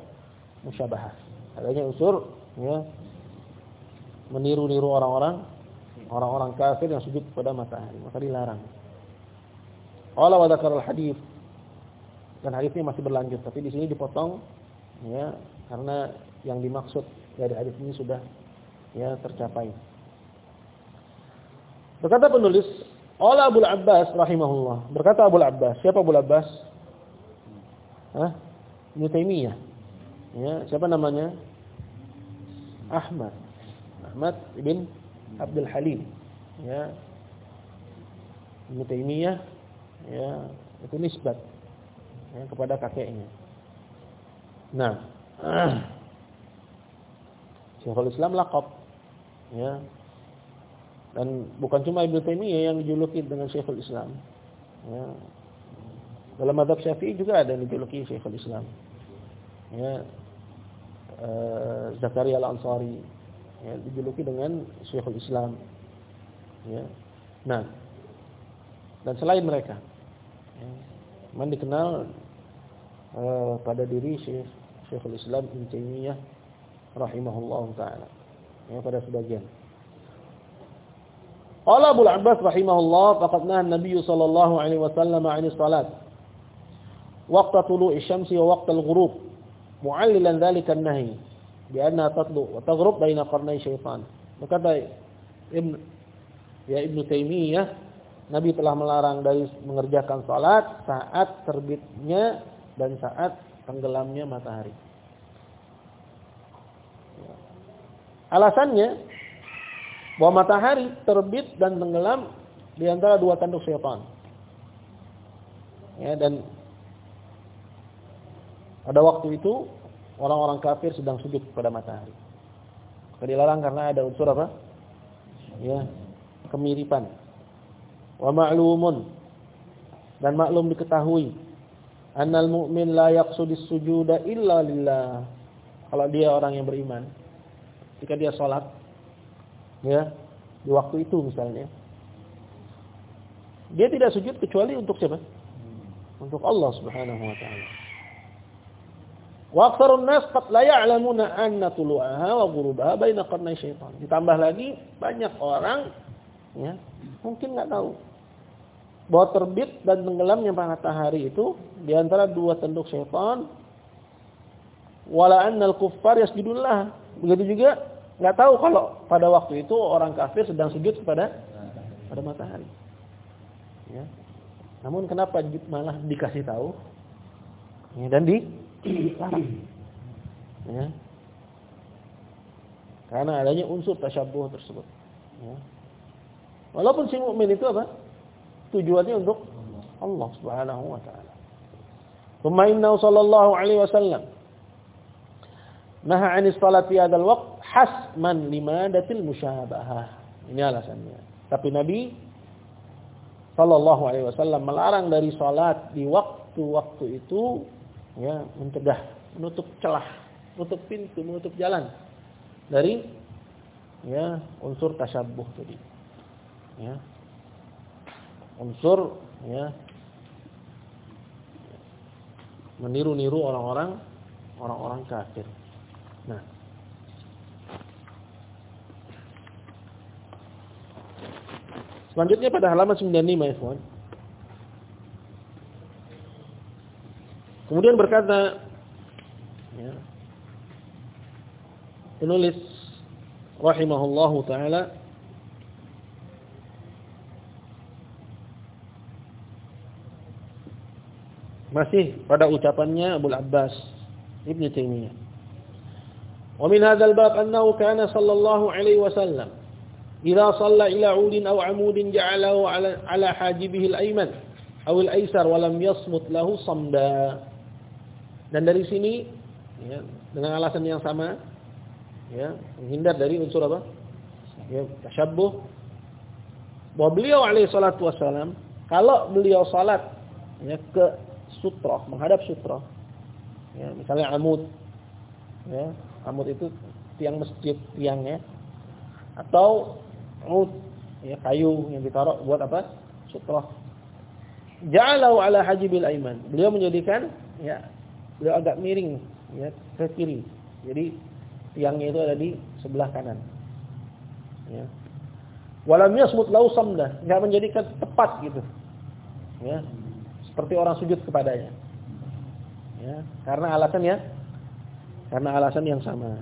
Speaker 1: Musyabahah. Adanya unsur ya meniru-niru orang-orang orang-orang kafir yang sujud kepada matahari, maka dilarang. Allah wa dzakara al-hadis. Dan hadis ini masih berlanjut, tapi di sini dipotong ya karena yang dimaksud dari hadis ini sudah ya tercapai. Berkata penulis, Allah Abu Abbas rahimahullah. Berkata Abu Abbas, siapa Abu Abbas? Hah? Ibnu. Ya, siapa namanya? Ahmad. Ahmad ibn Abdul Halim. Ya. Ibnu ya, itu nisbat ya, kepada kakeknya. Nah, Syekhul Islam lakop. Ya. Dan bukan cuma Ibnu Taimiyah yang dijuluki dengan Syekhul Islam. Ya. Dalam madhab Syafi'i juga ada yang dijuluki Syekhul Islam. Ya. Uh, Zakaria Al-Ansari ya, dijuluki dengan Syekhul Islam. Ya. Nah, dan selain mereka, ya, dikenal uh, pada diri Syekh Syekhul Islam Ibnu Taimiyah rahimahullah taala. Ya pada sebagian. Qala Abu Abbas rahimahullah faqad an-nabiy sallallahu alaihi wasallam 'ani salat waqta tulu'i syamsi wa waqta al-ghurub mu'allilan dhalika an-nahy bi anna tatlu wa taghrub baina qarnay syaitan. Berkata Ibn ya Ibnu Taimiyah Nabi telah melarang dari mengerjakan salat saat terbitnya dan saat tenggelamnya matahari. Alasannya bahwa matahari terbit dan tenggelam di antara dua tanduk syaitan. Ya, dan pada waktu itu orang-orang kafir sedang sujud kepada matahari. Dilarang karena ada unsur apa? Ya, kemiripan. Wa ma'lumun dan maklum diketahui annal mu'min la yaqsudis sujuda illa lillah. Kalau dia orang yang beriman, ketika dia sholat ya di waktu itu misalnya dia tidak sujud kecuali untuk siapa? Untuk Allah Subhanahu wa taala. Wa aktsarun nas wa ghurubaha baina qarnay syaitan. Ditambah lagi banyak orang ya, mungkin nggak tahu bahwa terbit dan tenggelamnya matahari itu di antara dua tanduk syaitan. Wala annal kuffar yasjudullah Begitu juga nggak tahu kalau pada waktu itu orang kafir sedang sujud kepada pada matahari. Ya. Namun kenapa malah dikasih tahu ya, dan di Ya. Karena adanya unsur tasyabuh tersebut. Ya. Walaupun si mukmin itu apa? Tujuannya untuk Allah Subhanahu wa taala. Tsumma innahu sallallahu alaihi wasallam Naha anis salat fi hadzal waqt hasman limadatil musyabahah. Ini alasannya. Tapi Nabi sallallahu alaihi wasallam melarang dari salat di waktu-waktu itu ya mencegah, menutup celah, menutup pintu, menutup jalan dari ya unsur tasyabbuh tadi. Ya. Unsur ya meniru-niru orang-orang orang-orang kafir. Nah. Selanjutnya pada halaman 95 ya. Kemudian berkata ya, penulis rahimahullahu taala Masih pada ucapannya Abu Abbas Ibn Taimiyah. ومن هذا الباب bab كان kana sallallahu alaihi wasallam إذا صلى ila عود أو 'amudin جعله 'ala 'ala hajibihi al-ayman aw al-aysar wa yasmut lahu. Dan dari sini ya, dengan alasan yang sama ya, menghindar dari unsur apa? Ya, tashabuh Bahwa beliau alaihi salatu wasallam kalau beliau salat ya ke sutra menghadap sutra ya misalnya amud ya Amud itu tiang masjid tiangnya atau ud ya kayu yang ditaruh buat apa? Sutra. Ja'alahu ala hajibil aiman. Beliau menjadikan ya beliau agak miring ya ke kiri. Jadi tiangnya itu ada di sebelah kanan. Ya. Walam yasmut lau samda, enggak menjadikan tepat gitu. Ya. Seperti orang sujud kepadanya. Ya, karena alasannya karena alasan yang sama.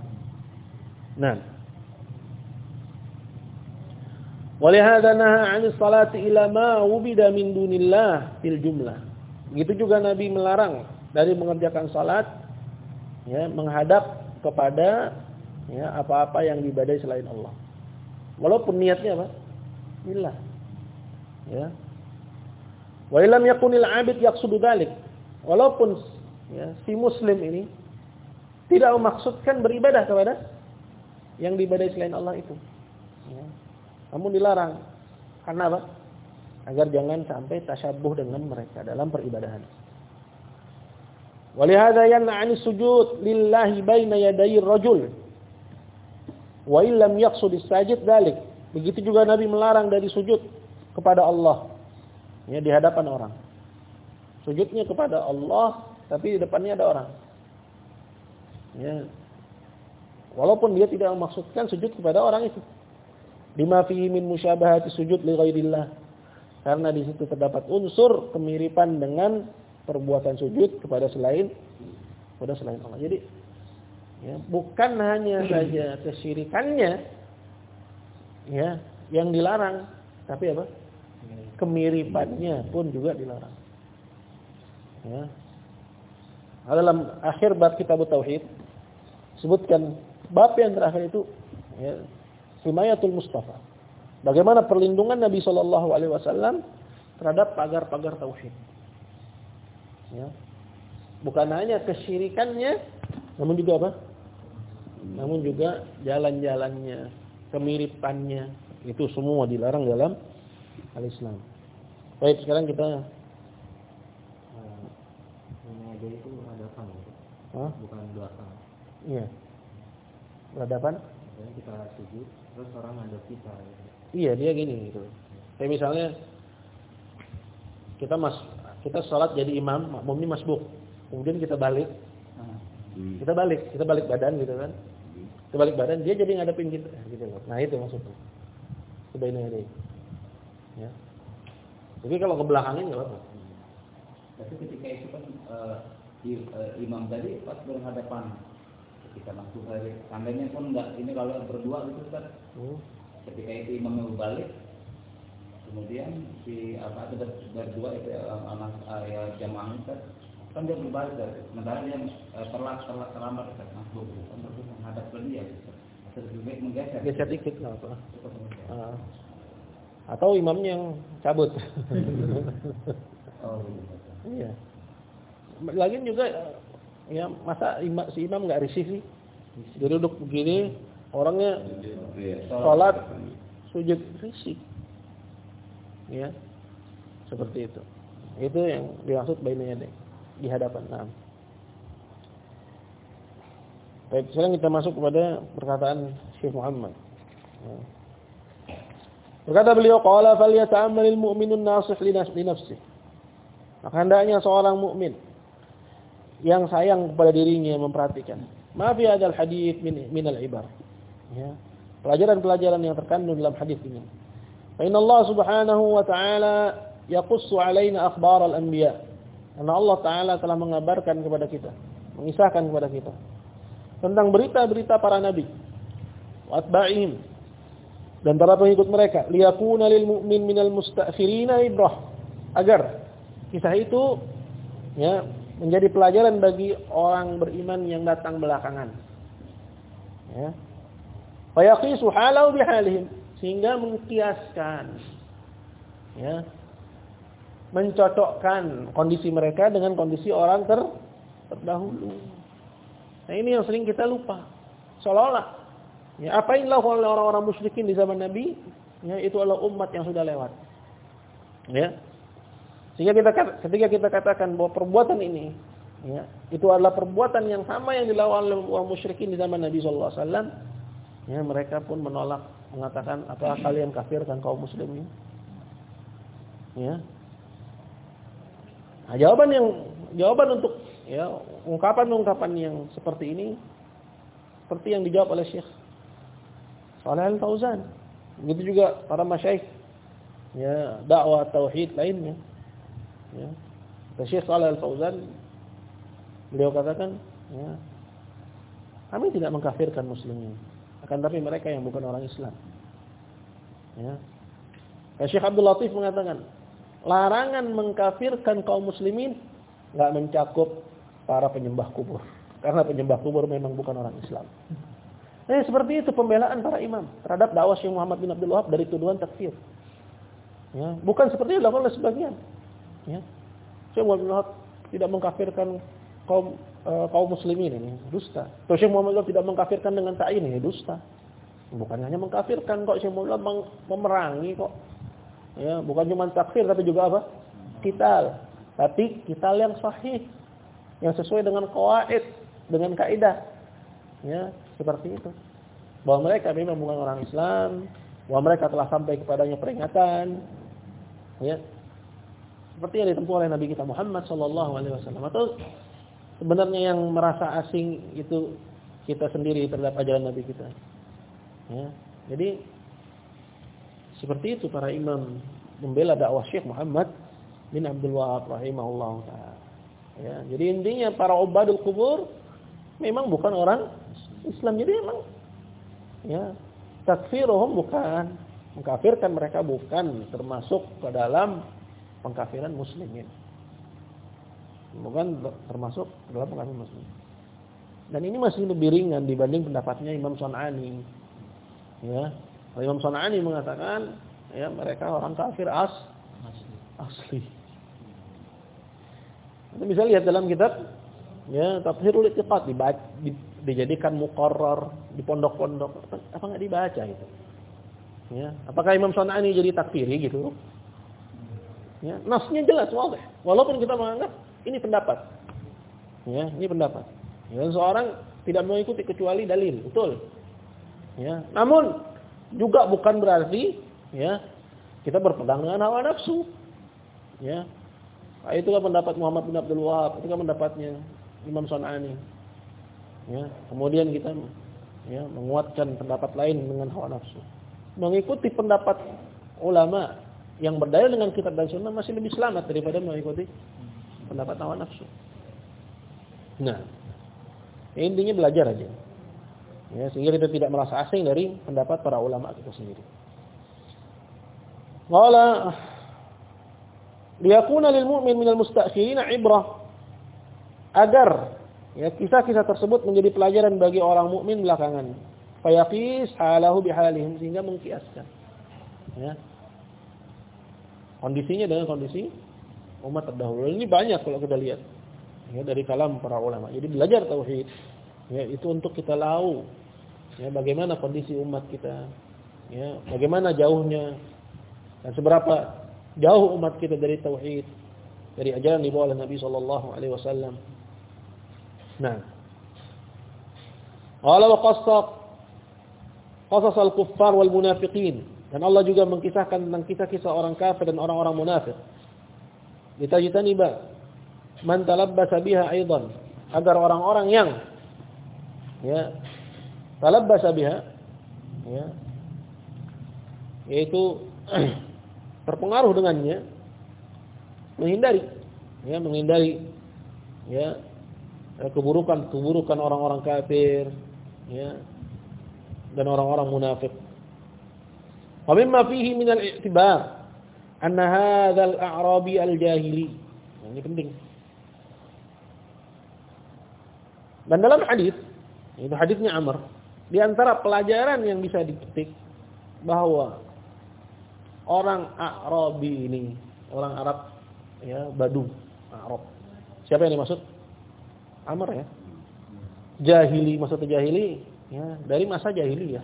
Speaker 1: Nah. Walihada naha 'anis salati ila ma wubida min dunillah fil jumlah. Begitu juga Nabi melarang dari mengerjakan salat ya menghadap kepada ya apa-apa yang diibadai selain Allah. Walaupun niatnya apa? Lillah. Ya. Wa illam yakunil 'abid yaqsudu dzalik. Walaupun ya, si muslim ini tidak memaksudkan beribadah kepada yang diibadai selain Allah itu. Ya. Namun dilarang. Karena apa? Agar jangan sampai tasyabuh dengan mereka dalam peribadahan. Walihada yanna 'ani sujud lillahi baina yaday rajul. Wa illam yaqsud as-sajid dzalik. Begitu juga Nabi melarang dari sujud kepada Allah. Ya di hadapan orang. Sujudnya kepada Allah tapi di depannya ada orang. Ya. Walaupun dia tidak memaksudkan sujud kepada orang itu. Lima fihi min musyabahati sujud li ghairillah. Karena di situ terdapat unsur kemiripan dengan perbuatan sujud kepada selain kepada selain Allah. Jadi ya, bukan hanya saja kesyirikannya ya yang dilarang, tapi apa? Kemiripannya pun juga dilarang. Ya. Dalam akhir bab kitab tauhid sebutkan bab yang terakhir itu ya, Himayatul Mustafa. Bagaimana perlindungan Nabi Shallallahu Alaihi Wasallam terhadap pagar-pagar tauhid. Ya. Bukan hanya kesyirikannya, namun juga apa? Namun juga jalan-jalannya, kemiripannya, itu semua dilarang dalam al-Islam. Baik, sekarang kita
Speaker 2: Ini itu hadapan,
Speaker 1: Hah?
Speaker 2: bukan belakang.
Speaker 1: Iya. Berhadapan?
Speaker 2: Kita sujud, terus orang ada kita. Gitu.
Speaker 1: Iya, dia gini gitu. Kayak misalnya kita mas kita sholat jadi imam, makmumnya masbuk. Kemudian kita balik,
Speaker 2: Nah,
Speaker 1: kita balik, kita balik badan gitu kan. Kita balik badan, dia jadi ngadepin kita gitu loh. Nah, itu maksudnya. Sebaiknya dia. Ya. Jadi kalau ke belakangin enggak apa-apa.
Speaker 2: tapi ketika itu kan eh, i- eh, imam tadi pas berhadapan ketika masuk hari tandanya pun enggak ini kalau berdua gitu kan
Speaker 1: Hmm.
Speaker 2: ketika itu imamnya berbalik kemudian si apa itu ber- berdua itu eh, anak ya jamaah itu kan kan dia berbalik kan sementara dia terlambat terlambat terlambat kan masuk kan terus menghadap ke dia gitu. terus juga menggeser
Speaker 1: Geser dikit enggak apa. Atau imamnya yang cabut.
Speaker 2: oh gitu.
Speaker 1: Iya. Lagian juga ya masa ima, si imam nggak risih sih. Dia duduk begini, orangnya sholat sujud risih. Ya. Seperti itu. Itu yang dimaksud bainnya deh di hadapan. Nah. Baik, sekarang kita masuk kepada perkataan Syekh Muhammad. Ya. Berkata beliau, "Qala falyata'ammalil mu'minun nasih li nafsihi." Maka hendaknya seorang mukmin yang sayang kepada dirinya memperhatikan. Ma fi hadzal hadits min min al-ibar. Ya. Pelajaran-pelajaran yang terkandung dalam hadis ini. Fa inna Allah Subhanahu wa taala yaqussu alaina akhbar al-anbiya. Karena Allah taala telah mengabarkan kepada kita, mengisahkan kepada kita tentang berita-berita para nabi wa atba'ihim dan para pengikut mereka liyakuna lil mu'min minal musta'khirina ibrah. Agar kisah itu ya menjadi pelajaran bagi orang beriman yang datang belakangan. Ya. Fayaqisu halau bihalihim. Sehingga mengkiaskan ya mencocokkan kondisi mereka dengan kondisi orang ter terdahulu. Nah ini yang sering kita lupa. Seolah-olah ya dilakukan oleh orang-orang musyrikin di zaman Nabi ya itu adalah umat yang sudah lewat ya sehingga kita ketika kita katakan bahwa perbuatan ini ya, itu adalah perbuatan yang sama yang dilakukan oleh orang musyrikin di zaman Nabi sallallahu alaihi wasallam, ya mereka pun menolak mengatakan apa kalian kafirkan kaum muslimin. Ya. Nah, jawaban yang jawaban untuk ya ungkapan-ungkapan yang seperti ini seperti yang dijawab oleh Syekh Shalih Al-Fauzan. Begitu juga para masyayikh ya dakwah tauhid lainnya. Ya. Syekh Shalih Al-Fauzan beliau katakan, ya, kami tidak mengkafirkan muslimin, akan tapi mereka yang bukan orang Islam. Ya. Syekh Abdul Latif mengatakan, larangan mengkafirkan kaum muslimin nggak mencakup para penyembah kubur. karena penyembah kubur memang bukan orang Islam. Eh seperti itu pembelaan para imam terhadap dakwah Syekh Muhammad bin Abdul Wahab dari tuduhan takfir. Ya, bukan seperti itu dilakukan sebagian. Ya. Syekh Muhammad bin Wahab tidak mengkafirkan kaum uh, kaum muslimin ini dusta. Atau Syekh Muhammad bin Wahab tidak mengkafirkan dengan ta'in ini dusta. Bukan hanya mengkafirkan kok Syekh Muhammad Wahab memerangi kok. Ya, bukan cuma takfir tapi juga apa? Kital. Tapi kital yang sahih yang sesuai dengan kawaid, dengan kaidah. Ya, seperti itu. Bahwa mereka memang bukan orang Islam, bahwa mereka telah sampai kepadanya peringatan. Ya. Seperti yang ditempuh oleh Nabi kita Muhammad sallallahu alaihi wasallam. Atau sebenarnya yang merasa asing itu kita sendiri terhadap ajaran Nabi kita. Ya. Jadi seperti itu para imam membela dakwah Syekh Muhammad bin Abdul Wahab rahimahullah taala. Ya, jadi intinya para ubadul kubur memang bukan orang Islam. Jadi memang ya takfiruhum bukan mengkafirkan mereka bukan termasuk ke dalam pengkafiran muslimin. Bukan termasuk dalam pengkafiran muslim. Dan ini masih lebih ringan dibanding pendapatnya Imam Son'ani. Ya, Imam Son'ani mengatakan ya mereka orang kafir as asli. Kita bisa lihat dalam kitab ya Tafsirul Itiqad dijadikan muqarrar di pondok-pondok apa enggak dibaca itu. Ya, apakah Imam Son'ani jadi takfiri gitu? Ya, nasnya jelas wadah. Walaupun kita menganggap ini pendapat. Ya, ini pendapat. Ya, seorang tidak mengikuti kecuali dalil, betul. Ya, namun juga bukan berarti ya kita berpegang dengan hawa nafsu. Ya. Itulah pendapat Muhammad bin Abdul Wahab, itu kan pendapatnya Imam Son'ani. Ya, kemudian kita ya menguatkan pendapat lain dengan hawa nafsu. Mengikuti pendapat ulama yang berdaya dengan kitab dan sunnah masih lebih selamat daripada mengikuti pendapat hawa nafsu. Nah, intinya belajar aja. Ya, sehingga kita tidak merasa asing dari pendapat para ulama kita sendiri. Qala liyakuna lil mu'min minal mustakhirin ibrah agar ya kisah-kisah tersebut menjadi pelajaran bagi orang mukmin belakangan. Fayaqis halahu bihalihim sehingga mengkiaskan. Ya. Kondisinya dengan kondisi umat terdahulu. Ini banyak kalau kita lihat ya dari kalam para ulama. Jadi belajar tauhid ya itu untuk kita tahu ya bagaimana kondisi umat kita. Ya, bagaimana jauhnya dan seberapa jauh umat kita dari tauhid, dari ajaran dibawa oleh Nabi sallallahu alaihi wasallam. Nah. Wa qassat qasas al-kuffar wal munafiqin. Dan Allah juga mengkisahkan tentang kisah-kisah orang kafir dan orang-orang munafik. Litajtaniba man talabbasa biha aidan agar orang-orang yang ya talabbasa biha ya yaitu terpengaruh dengannya menghindari ya menghindari ya keburukan keburukan orang-orang kafir ya dan orang-orang munafik. Wa mimma fihi min al-i'tibar anna hadzal a'rabi al-jahili. Nah, ini penting. Dan dalam hadis, itu hadisnya Amr, di antara pelajaran yang bisa dipetik bahwa orang Arabi ini, orang Arab ya, Badu, Arab. Siapa yang dimaksud? Amr ya. Jahili, maksudnya jahili ya, dari masa jahili ya.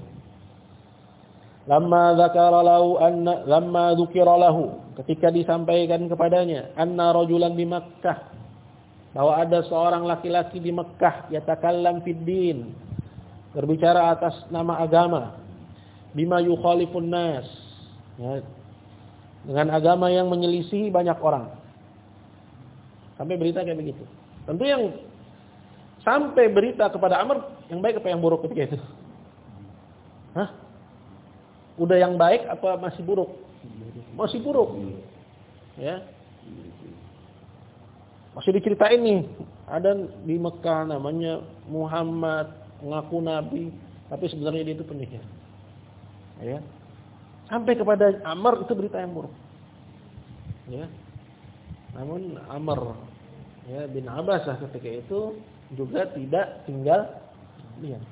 Speaker 1: Lama dzakara lahu anna lamma dzukira lahu ketika disampaikan kepadanya anna rajulan di Makkah bahwa ada seorang laki-laki di Mekah yatakallam fid din berbicara atas nama agama bima yukhalifun nas ya, dengan agama yang menyelisihi banyak orang. Sampai berita kayak begitu. Tentu yang sampai berita kepada Amr yang baik apa yang buruk ketika itu? Hah? Udah yang baik apa masih buruk? Masih buruk. Ya. Masih diceritain nih, ada di Mekah namanya Muhammad, ngaku nabi, tapi sebenarnya dia itu penyihir. Ya. Sampai kepada Amr itu berita yang buruk. Ya. Namun Amr ya bin Abbasah ketika itu juga tidak tinggal diam.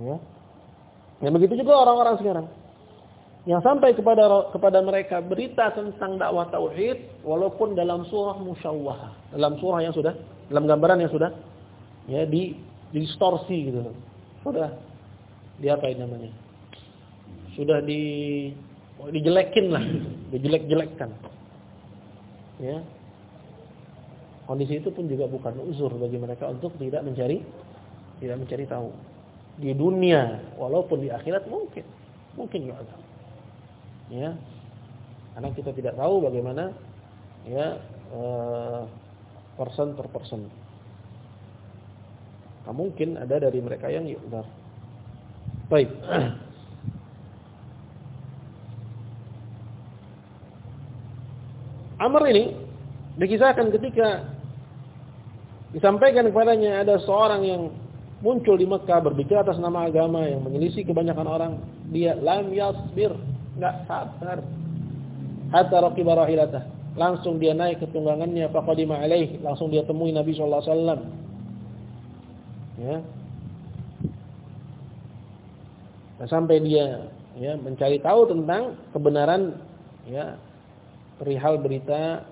Speaker 1: Ya. Ya begitu juga orang-orang sekarang. Yang sampai kepada kepada mereka berita tentang dakwah tauhid walaupun dalam surah musyawwah, dalam surah yang sudah dalam gambaran yang sudah ya di distorsi gitu. Sudah di apa namanya? Sudah di dijelekin lah, gitu. dijelek-jelekkan. Ya. Kondisi itu pun juga bukan uzur bagi mereka untuk tidak mencari tidak mencari tahu. Di dunia walaupun di akhirat mungkin mungkin juga. Ya. Karena kita tidak tahu bagaimana ya uh, person per person. Nah, mungkin ada dari mereka yang ya benar. Baik. Amr ini dikisahkan ketika Disampaikan kepadanya ada seorang yang muncul di Mekah berbicara atas nama agama yang menyelisih kebanyakan orang. Dia lam yasbir, enggak sabar. Hatta raqiba rahilatah. Langsung dia naik ke tunggangannya faqadima alaih, langsung dia temui Nabi sallallahu alaihi wasallam. Ya. Dan sampai dia ya mencari tahu tentang kebenaran ya perihal berita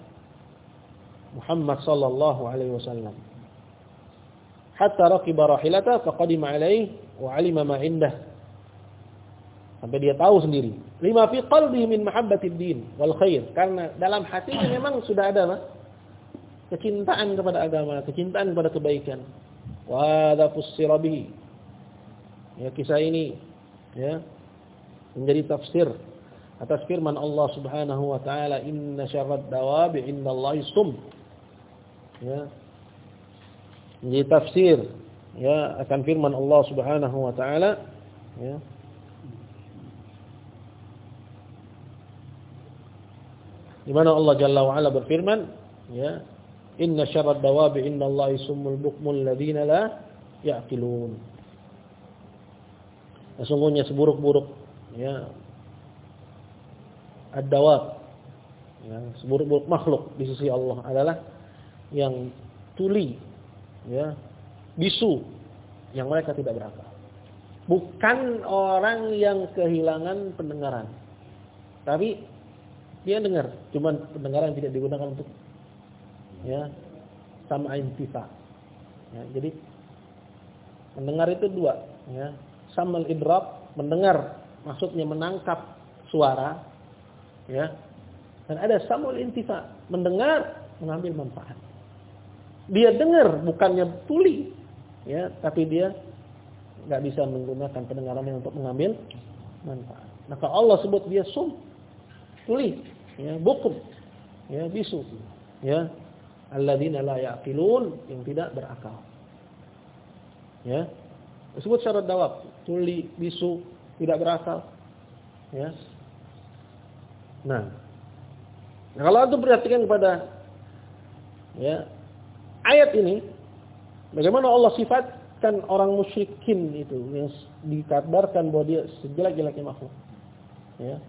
Speaker 1: Muhammad sallallahu alaihi wasallam hatta raqiba rahilata faqadima alaihi wa alima ma indah. Sampai dia tahu sendiri. Lima fi qalbihi min mahabbatid din wal khair. Karena dalam hatinya memang sudah ada mah kecintaan kepada agama kecintaan kepada kebaikan. Wa hadza fussira bihi. Ya kisah ini ya menjadi tafsir atas firman Allah Subhanahu wa taala inna syarrad dawabi indallahi sum. Ya menjadi tafsir ya akan firman Allah Subhanahu wa taala ya. Di mana Allah Jalla wa ala berfirman ya inna syarrad dawabi indallahi summul bukmul ladzina la ya'qilun. Sesungguhnya seburuk-buruk ya ad-dawab ya seburuk-buruk makhluk di sisi Allah adalah yang tuli ya, bisu yang mereka tidak berakal. Bukan orang yang kehilangan pendengaran. Tapi dia dengar, cuman pendengaran tidak digunakan untuk ya sama intifa. Ya, jadi mendengar itu dua, ya. Samal idrab, mendengar maksudnya menangkap suara, ya. Dan ada samul intifa, mendengar mengambil manfaat. Dia dengar bukannya tuli, ya, tapi dia nggak bisa menggunakan pendengarannya untuk mengambil manfaat. Maka Allah sebut dia sum, tuli, ya, bukum, ya, bisu, ya, alladzina la yaqilun yang tidak berakal. Ya. Disebut syarat dawab, tuli, bisu, tidak berakal. Ya. Nah kalau itu perhatikan kepada ya ayat ini bagaimana Allah sifatkan orang musyrikin itu yang dikabarkan bahwa dia sejelek-jeleknya makhluk. Ya.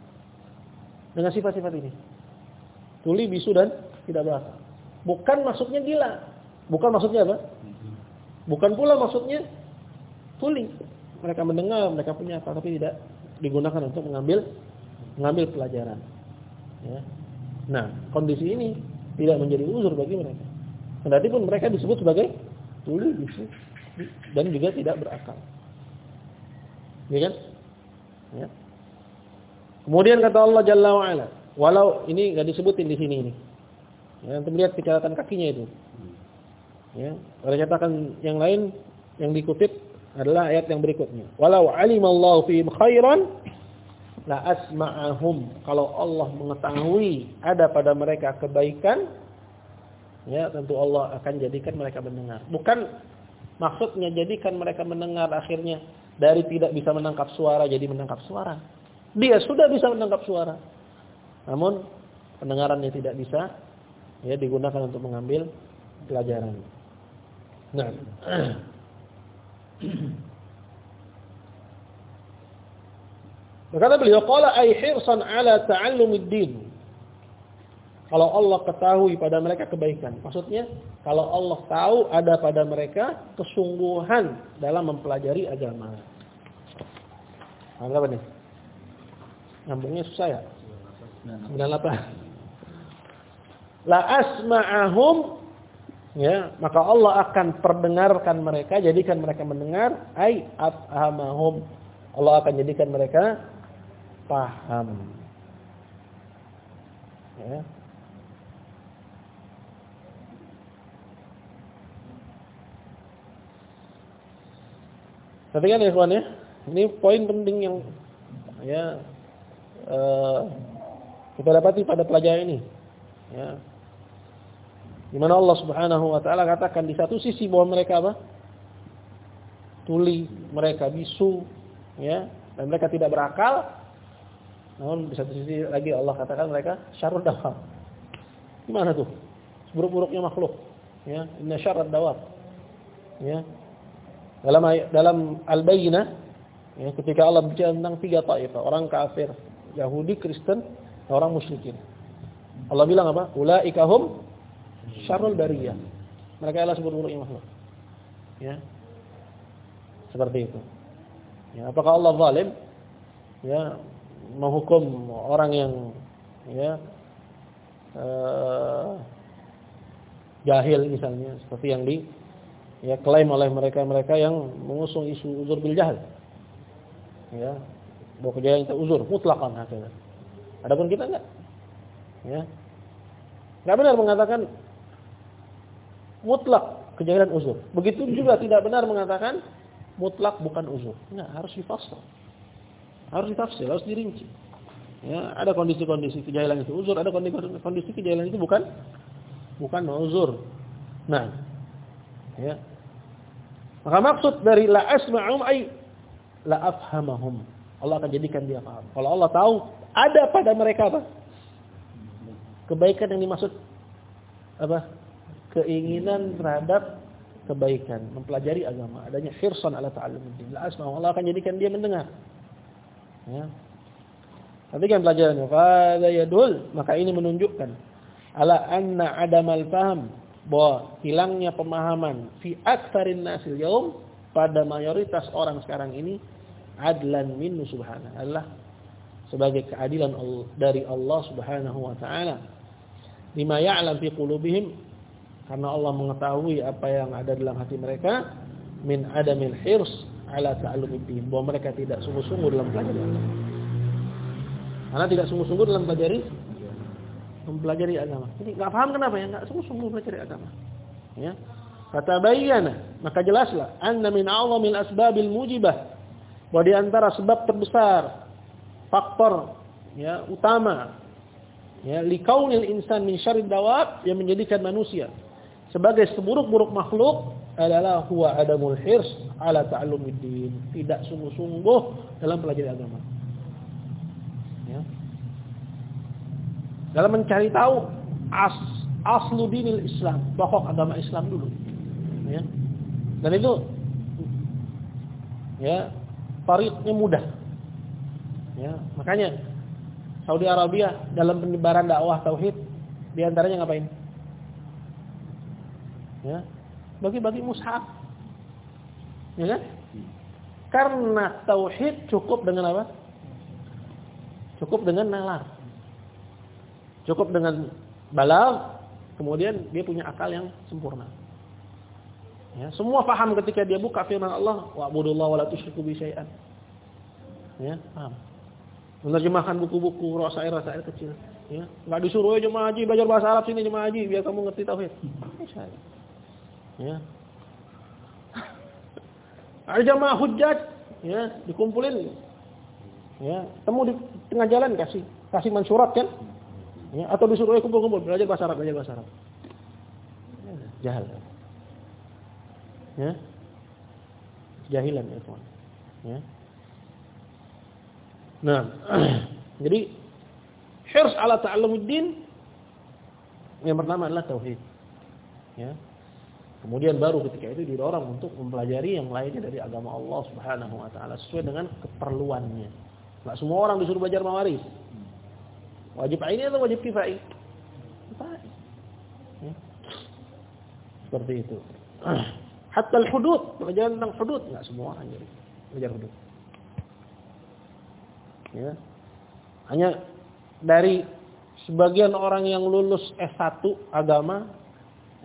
Speaker 1: Dengan sifat-sifat ini. Tuli, bisu dan tidak berakal. Bukan maksudnya gila. Bukan maksudnya apa? Bukan pula maksudnya tuli. Mereka mendengar, mereka punya apa tapi tidak digunakan untuk mengambil mengambil pelajaran. Ya. Nah, kondisi ini tidak menjadi uzur bagi mereka. Kendati pun mereka disebut sebagai tuli bisu dan juga tidak berakal. Ya kan? Ya. Kemudian kata Allah Jalla wa ala, walau ini enggak disebutin di sini ini. Ya, untuk melihat kecatatan kakinya itu. Ya, kalau catatan yang lain yang dikutip adalah ayat yang berikutnya. Walau alimallahu fihim khairan la asma'ahum. Kalau Allah mengetahui ada pada mereka kebaikan, ya tentu Allah akan jadikan mereka mendengar. Bukan maksudnya jadikan mereka mendengar akhirnya dari tidak bisa menangkap suara jadi menangkap suara. Dia sudah bisa menangkap suara. Namun pendengarannya tidak bisa ya digunakan untuk mengambil pelajaran. Nah. Berkata beliau, "Qala ay hirsan ala ta'allumid din." Kalau Allah ketahui pada mereka kebaikan. Maksudnya, kalau Allah tahu ada pada mereka kesungguhan dalam mempelajari agama. Apa nih? Nyambungnya susah ya? 98. La asma'ahum ya, maka Allah akan perdengarkan mereka, jadikan mereka mendengar, ai afhamahum. Allah akan jadikan mereka paham. Ya. Perhatikan ya kawan ya. Ini poin penting yang ya uh, kita dapati pada pelajaran ini. Ya. Di mana Allah Subhanahu wa taala katakan di satu sisi bahwa mereka apa? Tuli, mereka bisu, ya, dan mereka tidak berakal. Namun di satu sisi lagi Allah katakan mereka syarrud dawab. Gimana tuh? Buruk-buruknya makhluk. Ya, inna syarrad dawab. Ya, dalam dalam Al-Bayyinah ya, ketika Allah bicara tentang tiga taifah, orang kafir, Yahudi, Kristen, orang musyrikin. Allah bilang apa? Ulaika hum syarrul bariyah. Mereka adalah seburuk-buruknya makhluk. Ya. Seperti itu. Ya, apakah Allah zalim? Ya, menghukum orang yang ya uh, jahil misalnya seperti yang di ya klaim oleh mereka-mereka yang mengusung isu uzur bil jahil. Ya, bahwa kejadian itu uzur mutlakan hakikatnya. Adapun kita enggak. Ya. Enggak benar mengatakan mutlak kejahilan uzur. Begitu juga tidak benar mengatakan mutlak bukan uzur. Enggak, harus difasal. Harus ditafsir, harus dirinci. Ya, ada kondisi-kondisi kejahilan itu uzur, ada kondisi kejahilan itu bukan bukan uzur. Nah, ya. Maka maksud dari la asma'um ay la afhamahum. Allah akan jadikan dia paham. Kalau Allah tahu ada pada mereka apa? Kebaikan yang dimaksud apa? Keinginan terhadap kebaikan, mempelajari agama, adanya hirsan ala ta'allumiddin. La asma'um. Allah akan jadikan dia mendengar. Ya. Tapi kan pelajarannya, fadha yadul, maka ini menunjukkan ala anna adamal faham bahwa hilangnya pemahaman fi aktsarin nasil yaum pada mayoritas orang sekarang ini adlan minnu subhanahu adalah sebagai keadilan dari Allah Subhanahu wa taala lima ya'lam fi qulubihim karena Allah mengetahui apa yang ada dalam hati mereka min adamil hirs ala ta'allumihim bahwa mereka tidak sungguh-sungguh dalam belajar agama. Karena tidak sungguh-sungguh dalam belajar mempelajari agama. Jadi nggak paham kenapa ya? Nggak sungguh-sungguh belajar agama. Ya. Kata bayana, maka jelaslah anna min a'zamil asbabil mujibah bahwa di antara sebab terbesar faktor ya utama ya likaunil insan min syarrid dawab yang menjadikan manusia sebagai seburuk-buruk makhluk adalah huwa adamul hirs ala ta'allumiddin, tidak sungguh-sungguh dalam pelajari agama. Dalam mencari tahu as aslu dinil Islam, pokok agama Islam dulu. Ya. Dan itu ya, tariknya mudah. Ya, makanya Saudi Arabia dalam penyebaran dakwah tauhid di antaranya ngapain? Ya, bagi-bagi mushaf. Ya kan? Karena tauhid cukup dengan apa? Cukup dengan nalar. Cukup dengan balag, kemudian dia punya akal yang sempurna. Ya, semua paham ketika dia buka firman Allah, wa'budullaha wa la tusyriku bi syai'an. Ya, paham. Menerjemahkan buku-buku rasail-rasail kecil, ya. Enggak disuruh aja jemaah haji belajar bahasa Arab sini jemaah haji biar kamu ngerti tauhid. Ya. Ada jemaah hujjat, ya, dikumpulin. Ya, temu di tengah jalan kasih kasih mansurat kan? Ya, atau disuruh kumpul-kumpul belajar bahasa Arab, belajar bahasa Arab. Ya, jahil. Ya. Jahilan ya, kawan. Ya. Nah, jadi hirs ala ta'allumuddin yang pertama adalah tauhid. Ya. Kemudian baru ketika itu didorong untuk mempelajari yang lainnya dari agama Allah Subhanahu wa taala sesuai dengan keperluannya. Enggak semua orang disuruh belajar mawaris. Wajib aini atau wajib kifai? Kifai. Ya. Seperti itu. Hatta al-hudud, pelajaran tentang hudud, Tidak semua hanya belajar hudud. Ya. Hanya dari sebagian orang yang lulus S1 agama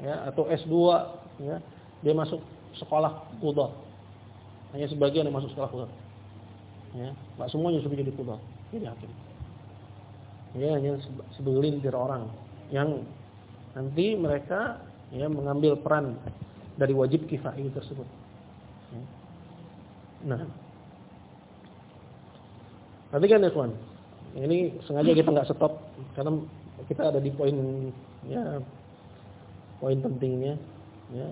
Speaker 1: ya atau S2 ya, dia masuk sekolah kudot. Hanya sebagian yang masuk sekolah qudha. Ya, semuanya sudah jadi kudot. jadi hakim. Ya, hanya segelintir orang yang nanti mereka ya mengambil peran dari wajib kifai tersebut. Ya. Nah, perhatikan ya kawan. Ini sengaja kita nggak stop karena kita ada di poin ya poin pentingnya. Ya.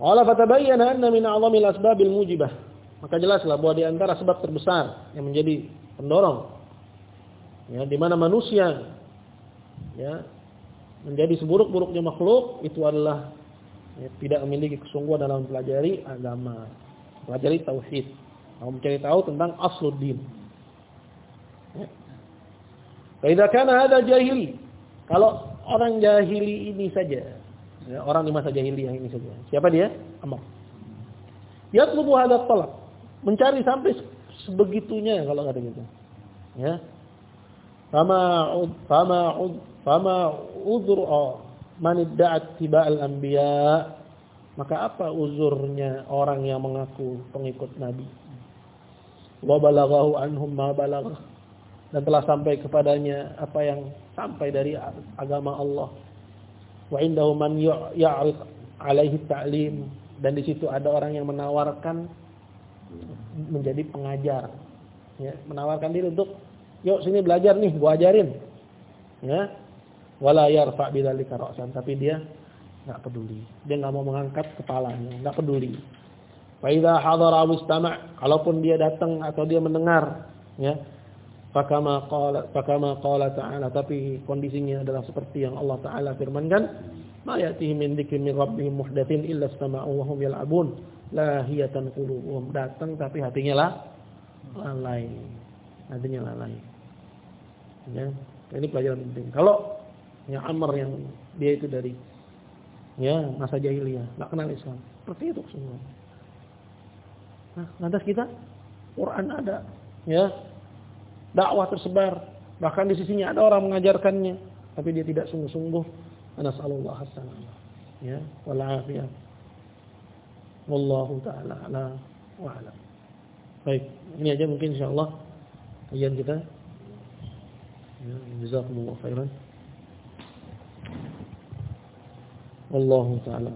Speaker 1: Wala fatabayyana anna min a'zamil asbabil mujibah. Maka jelaslah bahwa di antara sebab terbesar yang menjadi pendorong ya di mana manusia ya menjadi seburuk-buruknya makhluk itu adalah ya, tidak memiliki kesungguhan dalam mempelajari agama, pelajari tauhid, mau mencari tahu tentang asluddin. Ya. Karena ada jahili, kalau orang jahili ini saja, ya, orang di masa jahiliyah ini saja. Siapa dia? Amr. Yatlubu hadha talab. Mencari sampai sebegitunya kalau kata gitu. Ya. Fama fama Fama uzur oh, man idda'at al anbiya. Maka apa uzurnya orang yang mengaku pengikut nabi? Wa balaghahu anhum ma balagh dan telah sampai kepadanya apa yang sampai dari agama Allah. Wa indahu man ya'rid alaihi ta'lim. Dan di situ ada orang yang menawarkan menjadi pengajar. Ya menawarkan diri untuk yuk sini belajar nih gua ajarin. Ya. Wala yarfa bidzalika ra'san. Tapi dia enggak peduli. Dia enggak mau mengangkat kepalanya enggak peduli. Fa idza hadara mustama' kalaupun dia datang atau dia mendengar ya. Fakama qala fakama qala ta'ala. Tapi kondisinya adalah seperti yang Allah taala firmankan ma ya'tihi min dzikrin rabbihim muhdatsin illa istama'u wa hum yal'abun lahiyatan qulubuhum datang tapi hatinya lah lalai hatinya lalai ya ini pelajaran penting kalau yang Amr yang dia itu dari ya masa jahiliyah, nggak kenal Islam. Seperti itu semua. Nah, lantas kita Quran ada, ya. Dakwah tersebar, bahkan di sisinya ada orang mengajarkannya, tapi dia tidak sungguh-sungguh. Nasallallahu hasan. Ya, wal afiyah. Taala ala wa ala. Baik, ini aja mungkin insyaallah kajian kita. Ya, jazakumullah khairan. والله تعالى